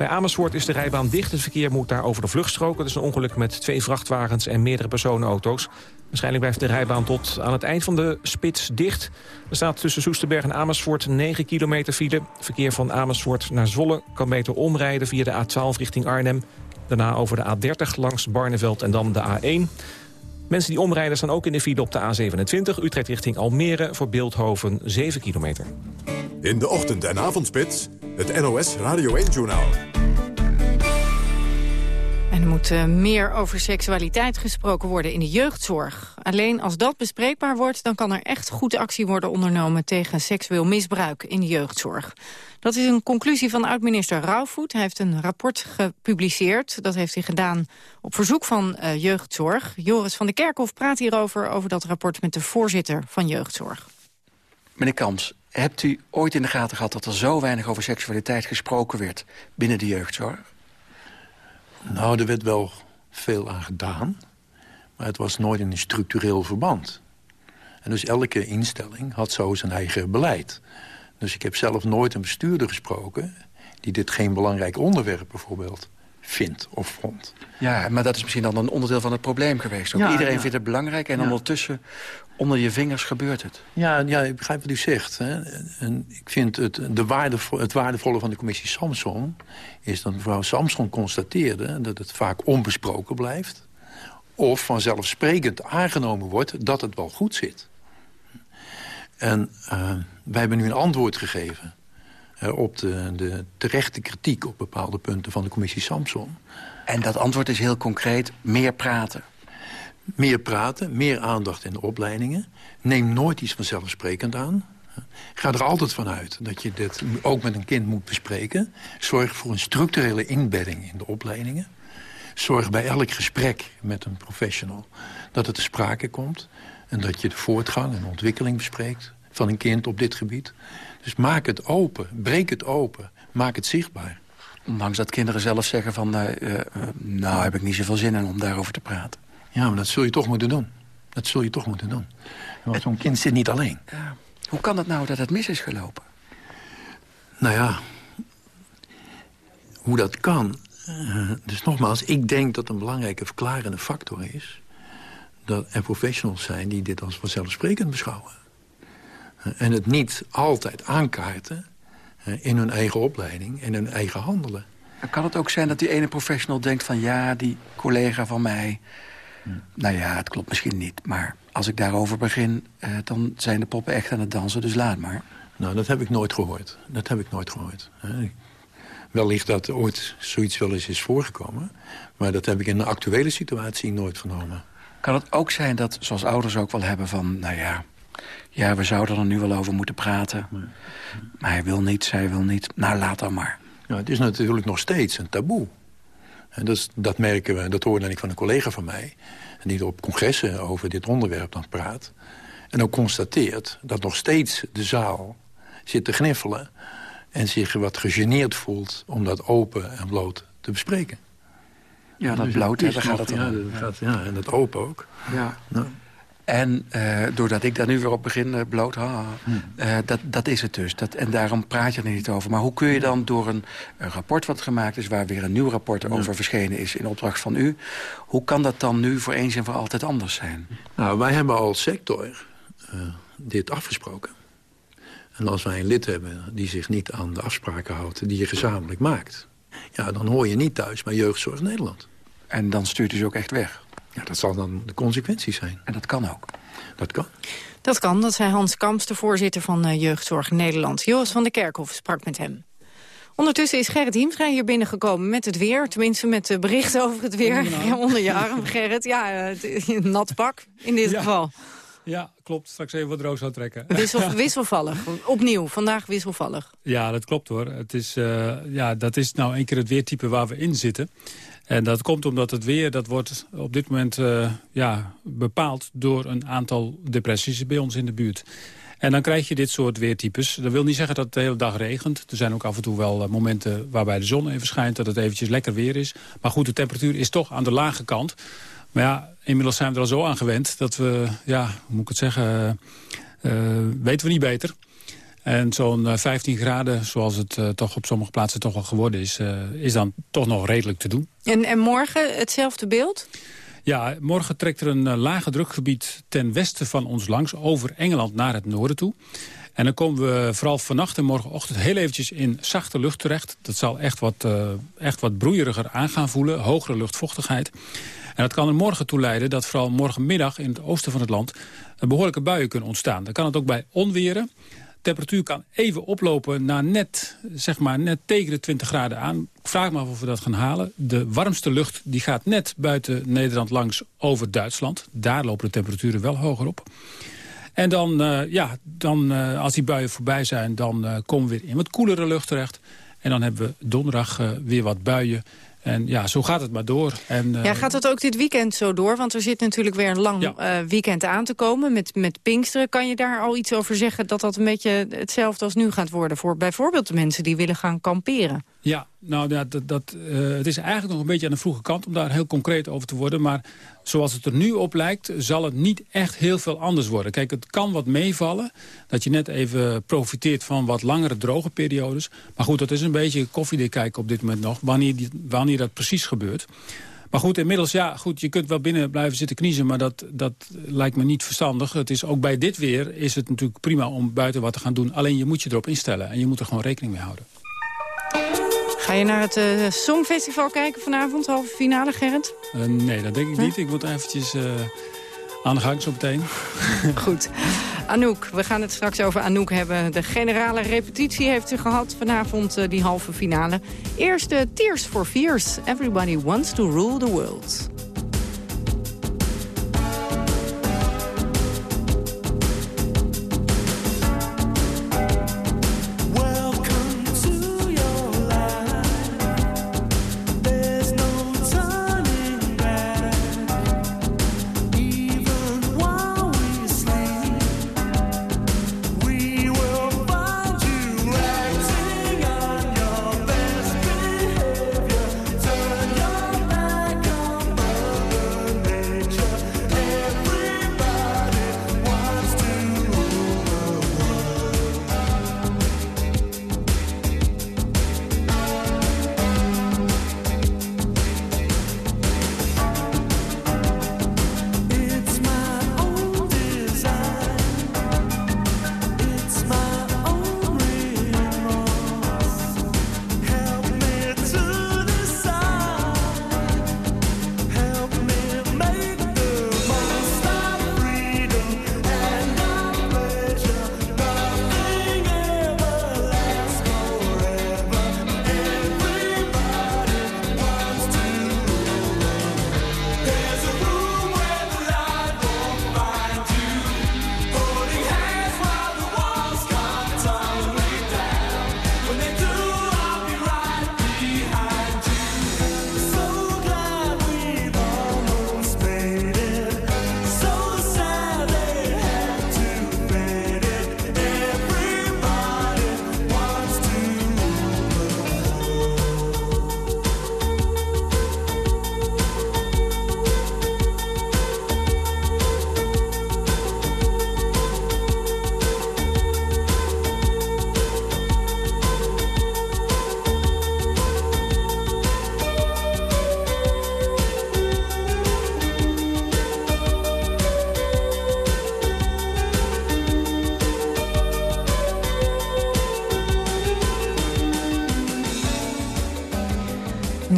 Bij Amersfoort is de rijbaan dicht. Het verkeer moet daar over de vluchtstrook. Het is een ongeluk met twee vrachtwagens en meerdere personenauto's. Waarschijnlijk blijft de rijbaan tot aan het eind van de spits dicht. Er staat tussen Soesterberg en Amersfoort 9 kilometer file. Verkeer van Amersfoort naar Zwolle kan beter omrijden via de A12 richting Arnhem. Daarna over de A30 langs Barneveld en dan de A1. Mensen die omrijden staan ook in de file op de A27. Utrecht richting Almere voor Beeldhoven 7 kilometer. In de ochtend- en avondspits, het NOS Radio 1-journaal. Er moet uh, meer over seksualiteit gesproken worden in de jeugdzorg. Alleen als dat bespreekbaar wordt, dan kan er echt goed actie worden ondernomen tegen seksueel misbruik in de jeugdzorg. Dat is een conclusie van oud-minister Rauwvoet. Hij heeft een rapport gepubliceerd. Dat heeft hij gedaan op verzoek van uh, jeugdzorg. Joris van der Kerkhof praat hierover, over dat rapport met de voorzitter van jeugdzorg. Meneer Kams, hebt u ooit in de gaten gehad dat er zo weinig over seksualiteit gesproken werd binnen de jeugdzorg? Nou, er werd wel veel aan gedaan. Maar het was nooit in een structureel verband. En dus elke instelling had zo zijn eigen beleid. Dus ik heb zelf nooit een bestuurder gesproken... die dit geen belangrijk onderwerp bijvoorbeeld vindt of vond. Ja, maar dat is misschien dan een onderdeel van het probleem geweest. Ook. Ja, Iedereen ja. vindt het belangrijk en ja. ondertussen onder je vingers gebeurt het. Ja, ja ik begrijp wat u zegt. Hè. En ik vind het, de waardevol, het waardevolle van de commissie Samson... is dat mevrouw Samson constateerde dat het vaak onbesproken blijft... of vanzelfsprekend aangenomen wordt dat het wel goed zit. En uh, wij hebben nu een antwoord gegeven... Uh, op de, de terechte kritiek op bepaalde punten van de commissie Samson. En dat antwoord is heel concreet, meer praten. Meer praten, meer aandacht in de opleidingen. Neem nooit iets vanzelfsprekend aan. Ga er altijd van uit dat je dit ook met een kind moet bespreken. Zorg voor een structurele inbedding in de opleidingen. Zorg bij elk gesprek met een professional dat het te sprake komt. En dat je de voortgang en ontwikkeling bespreekt van een kind op dit gebied. Dus maak het open, breek het open, maak het zichtbaar. Ondanks dat kinderen zelf zeggen van... Uh, uh, nou heb ik niet zoveel zin in om daarover te praten. Ja, maar dat zul je toch moeten doen. Dat zul je toch moeten doen. Want zo'n kind zit niet alleen. Ja. Hoe kan het nou dat het mis is gelopen? Nou ja, hoe dat kan... Uh, dus nogmaals, ik denk dat een belangrijke verklarende factor is... dat er professionals zijn die dit als vanzelfsprekend beschouwen. En het niet altijd aankaarten in hun eigen opleiding en hun eigen handelen. kan het ook zijn dat die ene professional denkt van... ja, die collega van mij... Nou ja, het klopt misschien niet. Maar als ik daarover begin, eh, dan zijn de poppen echt aan het dansen. Dus laat maar. Nou, dat heb ik nooit gehoord. Dat heb ik nooit gehoord. Wellicht dat ooit zoiets wel eens is voorgekomen. Maar dat heb ik in de actuele situatie nooit vernomen. Kan het ook zijn dat, zoals ouders ook wel hebben van... nou ja, ja, we zouden er nu wel over moeten praten. Maar hij wil niet, zij wil niet. Nou, laat dan maar. Ja, het is natuurlijk nog steeds een taboe. En dat, dat merken we, dat hoorde ik van een collega van mij... die op congressen over dit onderwerp dan praat. En ook constateert dat nog steeds de zaal zit te gniffelen... en zich wat gegeneerd voelt om dat open en bloot te bespreken. Ja, dat dus bloot, daar gaat het ja, dat gaat, ja, en dat open ook. Ja. Nou. En uh, doordat ik daar nu weer op begin, uh, bloot, ha, Hmm. uh, dat, dat is het dus. Dat, en daarom praat je er niet over. Maar hoe kun je dan door een, een rapport wat gemaakt is... waar weer een nieuw rapport over verschenen is in opdracht van u... hoe kan dat dan nu voor eens en voor altijd anders zijn? Nou, wij hebben als sector dit afgesproken. En als wij een lid hebben die zich niet aan de afspraken houdt... die je gezamenlijk maakt... ja, dan hoor je niet thuis bij Jeugdzorg Nederland. En dan stuurt u ze ook echt weg? Ja, dat zal dan de consequentie zijn. En dat kan ook? Dat kan. Dat kan, dat zei Hans Kamps, de voorzitter van uh, Jeugdzorg Nederland. Joris van der Kerkhof sprak met hem. Ondertussen is Gerrit Hiemstra hier binnengekomen met het weer. Tenminste met de berichten over het weer. Ja, onder je arm, Gerrit. Ja, uh, nat pak in dit ja. geval. Ja, klopt. Straks even wat roos trekken. Wissel, [laughs] wisselvallig. Opnieuw, vandaag wisselvallig. Ja, dat klopt hoor. Het is, uh, ja, dat is nou een keer het weertype waar we in zitten. En dat komt omdat het weer, dat wordt op dit moment uh, ja, bepaald door een aantal depressies bij ons in de buurt. En dan krijg je dit soort weertypes. Dat wil niet zeggen dat het de hele dag regent. Er zijn ook af en toe wel uh, momenten waarbij de zon even schijnt... dat het eventjes lekker weer is. Maar goed, de temperatuur is toch aan de lage kant. Maar ja, inmiddels zijn we er al zo aan gewend... dat we, ja, hoe moet ik het zeggen... Uh, weten we niet beter. En zo'n uh, 15 graden, zoals het uh, toch op sommige plaatsen toch al geworden is... Uh, is dan toch nog redelijk te doen. En, en morgen hetzelfde beeld? Ja, morgen trekt er een uh, lage drukgebied ten westen van ons langs... over Engeland naar het noorden toe. En dan komen we vooral vannacht en morgenochtend heel eventjes in zachte lucht terecht. Dat zal echt wat, uh, echt wat broeieriger aan gaan voelen, hogere luchtvochtigheid. En dat kan er morgen toe leiden dat vooral morgenmiddag in het oosten van het land... behoorlijke buien kunnen ontstaan. Dan kan het ook bij onweren temperatuur kan even oplopen naar net, zeg maar, net tegen de 20 graden aan. Ik vraag me af of we dat gaan halen. De warmste lucht die gaat net buiten Nederland langs over Duitsland. Daar lopen de temperaturen wel hoger op. En dan, uh, ja, dan uh, als die buien voorbij zijn, dan uh, komen we weer in wat koelere lucht terecht. En dan hebben we donderdag weer wat buien. En ja, zo gaat het maar door. En, uh... Ja, gaat het ook dit weekend zo door? Want er zit natuurlijk weer een lang ja. uh, weekend aan te komen met, met Pinksteren. Kan je daar al iets over zeggen dat dat een beetje hetzelfde als nu gaat worden... voor bijvoorbeeld de mensen die willen gaan kamperen? Ja, nou, dat, dat, uh, het is eigenlijk nog een beetje aan de vroege kant... om daar heel concreet over te worden. Maar zoals het er nu op lijkt, zal het niet echt heel veel anders worden. Kijk, het kan wat meevallen. Dat je net even profiteert van wat langere droge periodes. Maar goed, dat is een beetje koffiedik kijken op dit moment nog. Wanneer, die, wanneer dat precies gebeurt. Maar goed, inmiddels, ja, goed, je kunt wel binnen blijven zitten kniezen... maar dat, dat lijkt me niet verstandig. Het is, ook bij dit weer is het natuurlijk prima om buiten wat te gaan doen. Alleen je moet je erop instellen en je moet er gewoon rekening mee houden. Ga je naar het uh, Songfestival kijken vanavond, halve finale, Gerrit? Uh, nee, dat denk ik huh? niet. Ik moet eventjes uh, aan de gang zo meteen. [laughs] Goed. Anouk, we gaan het straks over Anouk hebben. De generale repetitie heeft ze gehad vanavond, die halve finale. Eerst uh, Tears for Fears. Everybody wants to rule the world.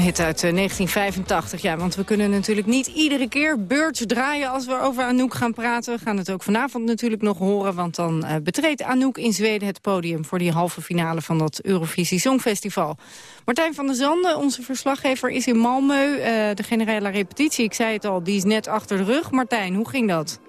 Hit uit 1985, ja, want we kunnen natuurlijk niet iedere keer beurts draaien als we over Anouk gaan praten. We gaan het ook vanavond natuurlijk nog horen, want dan uh, betreedt Anouk in Zweden het podium voor die halve finale van dat Eurovisie Songfestival. Martijn van der Zanden, onze verslaggever, is in Malmö. Uh, de generale repetitie, ik zei het al, die is net achter de rug. Martijn, hoe ging dat?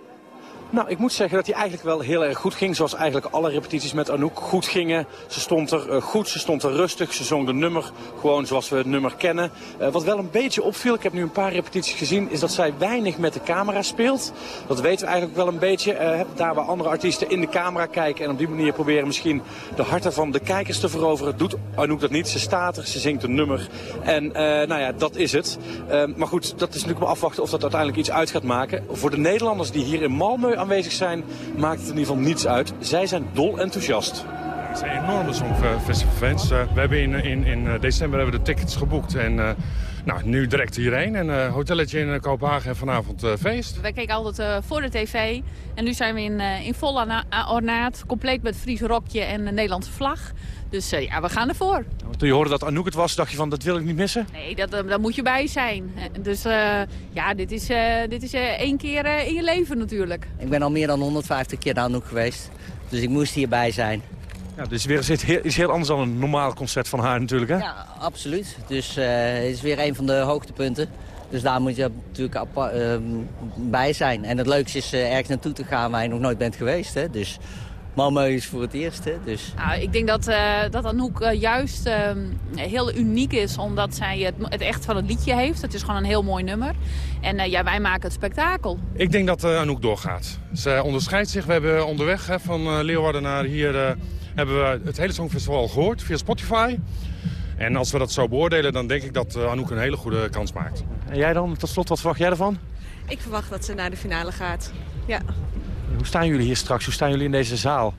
Nou, ik moet zeggen dat hij eigenlijk wel heel erg goed ging. Zoals eigenlijk alle repetities met Anouk goed gingen. Ze stond er uh, goed, ze stond er rustig. Ze zong de nummer gewoon zoals we het nummer kennen. Uh, wat wel een beetje opviel, ik heb nu een paar repetities gezien... is dat zij weinig met de camera speelt. Dat weten we eigenlijk wel een beetje. Uh, daar waar andere artiesten in de camera kijken... en op die manier proberen misschien de harten van de kijkers te veroveren... doet Anouk dat niet. Ze staat er, ze zingt een nummer. En nou ja, dat is het. maar goed, dat is natuurlijk maar afwachten of dat uiteindelijk iets uit gaat maken. Voor de Nederlanders die hier in Malmö aanwezig zijn, maakt het in ieder geval niets uit. Zij zijn dol enthousiast. Het zijn enorme Songfestivalfans. Uh, we hebben in, in, in december hebben we de tickets geboekt. En uh, nou, nu direct hierheen. En uh, hotelletje in Kopenhagen en vanavond feest. Wij keken altijd voor de tv. En nu zijn we in, in volle ornaat. Compleet met Fries rokje en een Nederlandse vlag. Dus ja, we gaan ervoor. Toen je hoorde dat Anouk het was, dacht je van dat wil ik niet missen? Nee, dat, daar moet je bij zijn. Dus uh, ja, dit is, uh, dit is uh, één keer in je leven natuurlijk. Ik ben al meer dan 150 keer naar Anouk geweest. Dus ik moest hierbij zijn. Ja, dus weer, is, heel, is heel anders dan een normaal concert van haar natuurlijk, hè? Ja, absoluut. Dus het is weer een van de hoogtepunten. Dus daar moet je natuurlijk bij zijn. En het leukste is ergens naartoe te gaan waar je nog nooit bent geweest. Hè? Dus Malmö is voor het eerst. Hè, dus. Nou, ik denk dat, uh, dat Anouk uh, juist uh, heel uniek is omdat zij het, het, echt van het liedje heeft. Het is gewoon een heel mooi nummer. En ja, wij maken het spektakel. Ik denk dat Anouk doorgaat. Ze onderscheidt zich. We hebben onderweg hè, van Leeuwarden naar hier hebben we het hele Songfestival al gehoord via Spotify. En als we dat zo beoordelen, dan denk ik dat Anouk een hele goede kans maakt. En jij dan, tot slot, wat verwacht jij ervan? Ik verwacht dat ze naar de finale gaat, ja. Hoe staan jullie hier straks? Hoe staan jullie in deze zaal?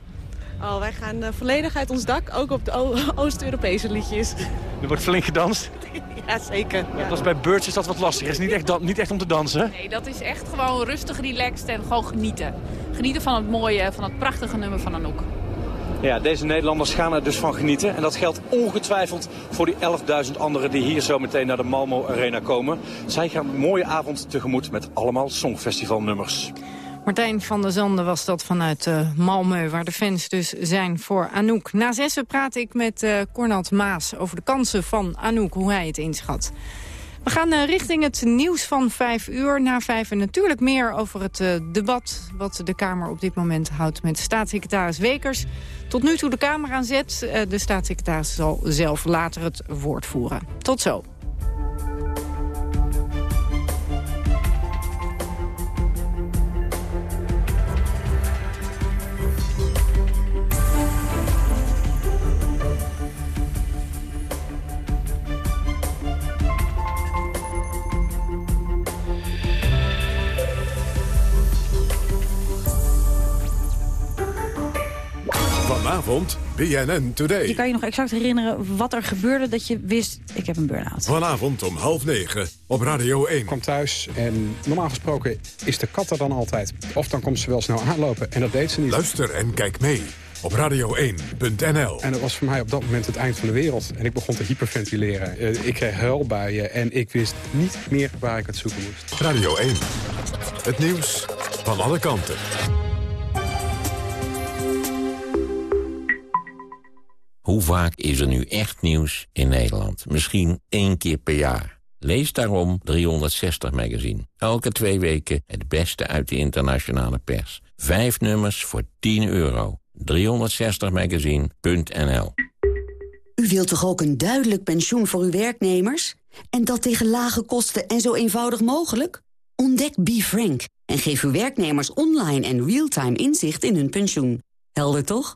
Oh, wij gaan uh, volledig uit ons dak, ook op de [laughs] Oost-Europese liedjes. Er wordt flink gedanst? [laughs] ja, zeker. Ja. Dat bij Birds is dat wat lastig. Het is niet echt, niet echt om te dansen, Nee, dat is echt gewoon rustig, relaxed en gewoon genieten. Genieten van het mooie, van het prachtige nummer van Anouk. Ja, deze Nederlanders gaan er dus van genieten. En dat geldt ongetwijfeld voor die 11.000 anderen die hier zo meteen naar de Malmo Arena komen. Zij gaan een mooie avond tegemoet met allemaal Songfestivalnummers. Martijn van der Zanden was dat vanuit uh, Malmö, waar de fans dus zijn voor Anouk. Na zessen praat ik met uh, Cornald Maas over de kansen van Anouk, hoe hij het inschat. We gaan uh, richting het nieuws van vijf uur. Na vijf en natuurlijk meer over het debat wat de Kamer op dit moment houdt met staatssecretaris Wekers. Tot nu toe de Kamer aan zet. de staatssecretaris zal zelf later het woord voeren. Tot zo. Vanavond BNN Today. Je kan je nog exact herinneren wat er gebeurde dat je wist... ik heb een burn-out. Vanavond om half negen op Radio 1. Ik kwam thuis en normaal gesproken is de kat er dan altijd. Of dan komt ze wel snel aanlopen en dat deed ze niet. Luister en kijk mee op radio1.nl. En dat was voor mij op dat moment het eind van de wereld. En ik begon te hyperventileren. Uh, ik kreeg huilbuien en ik wist niet meer waar ik het zoeken moest. Radio 1. Het nieuws van alle kanten. Hoe vaak is er nu echt nieuws in Nederland? Misschien één keer per jaar. Lees daarom 360 Magazine. Elke twee weken het beste uit de internationale pers. Vijf nummers voor 10 euro. 360magazine.nl U wilt toch ook een duidelijk pensioen voor uw werknemers? En dat tegen lage kosten en zo eenvoudig mogelijk? Ontdek BeFrank en geef uw werknemers online en real-time inzicht in hun pensioen. Helder toch?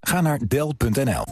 Ga naar Dell.nl.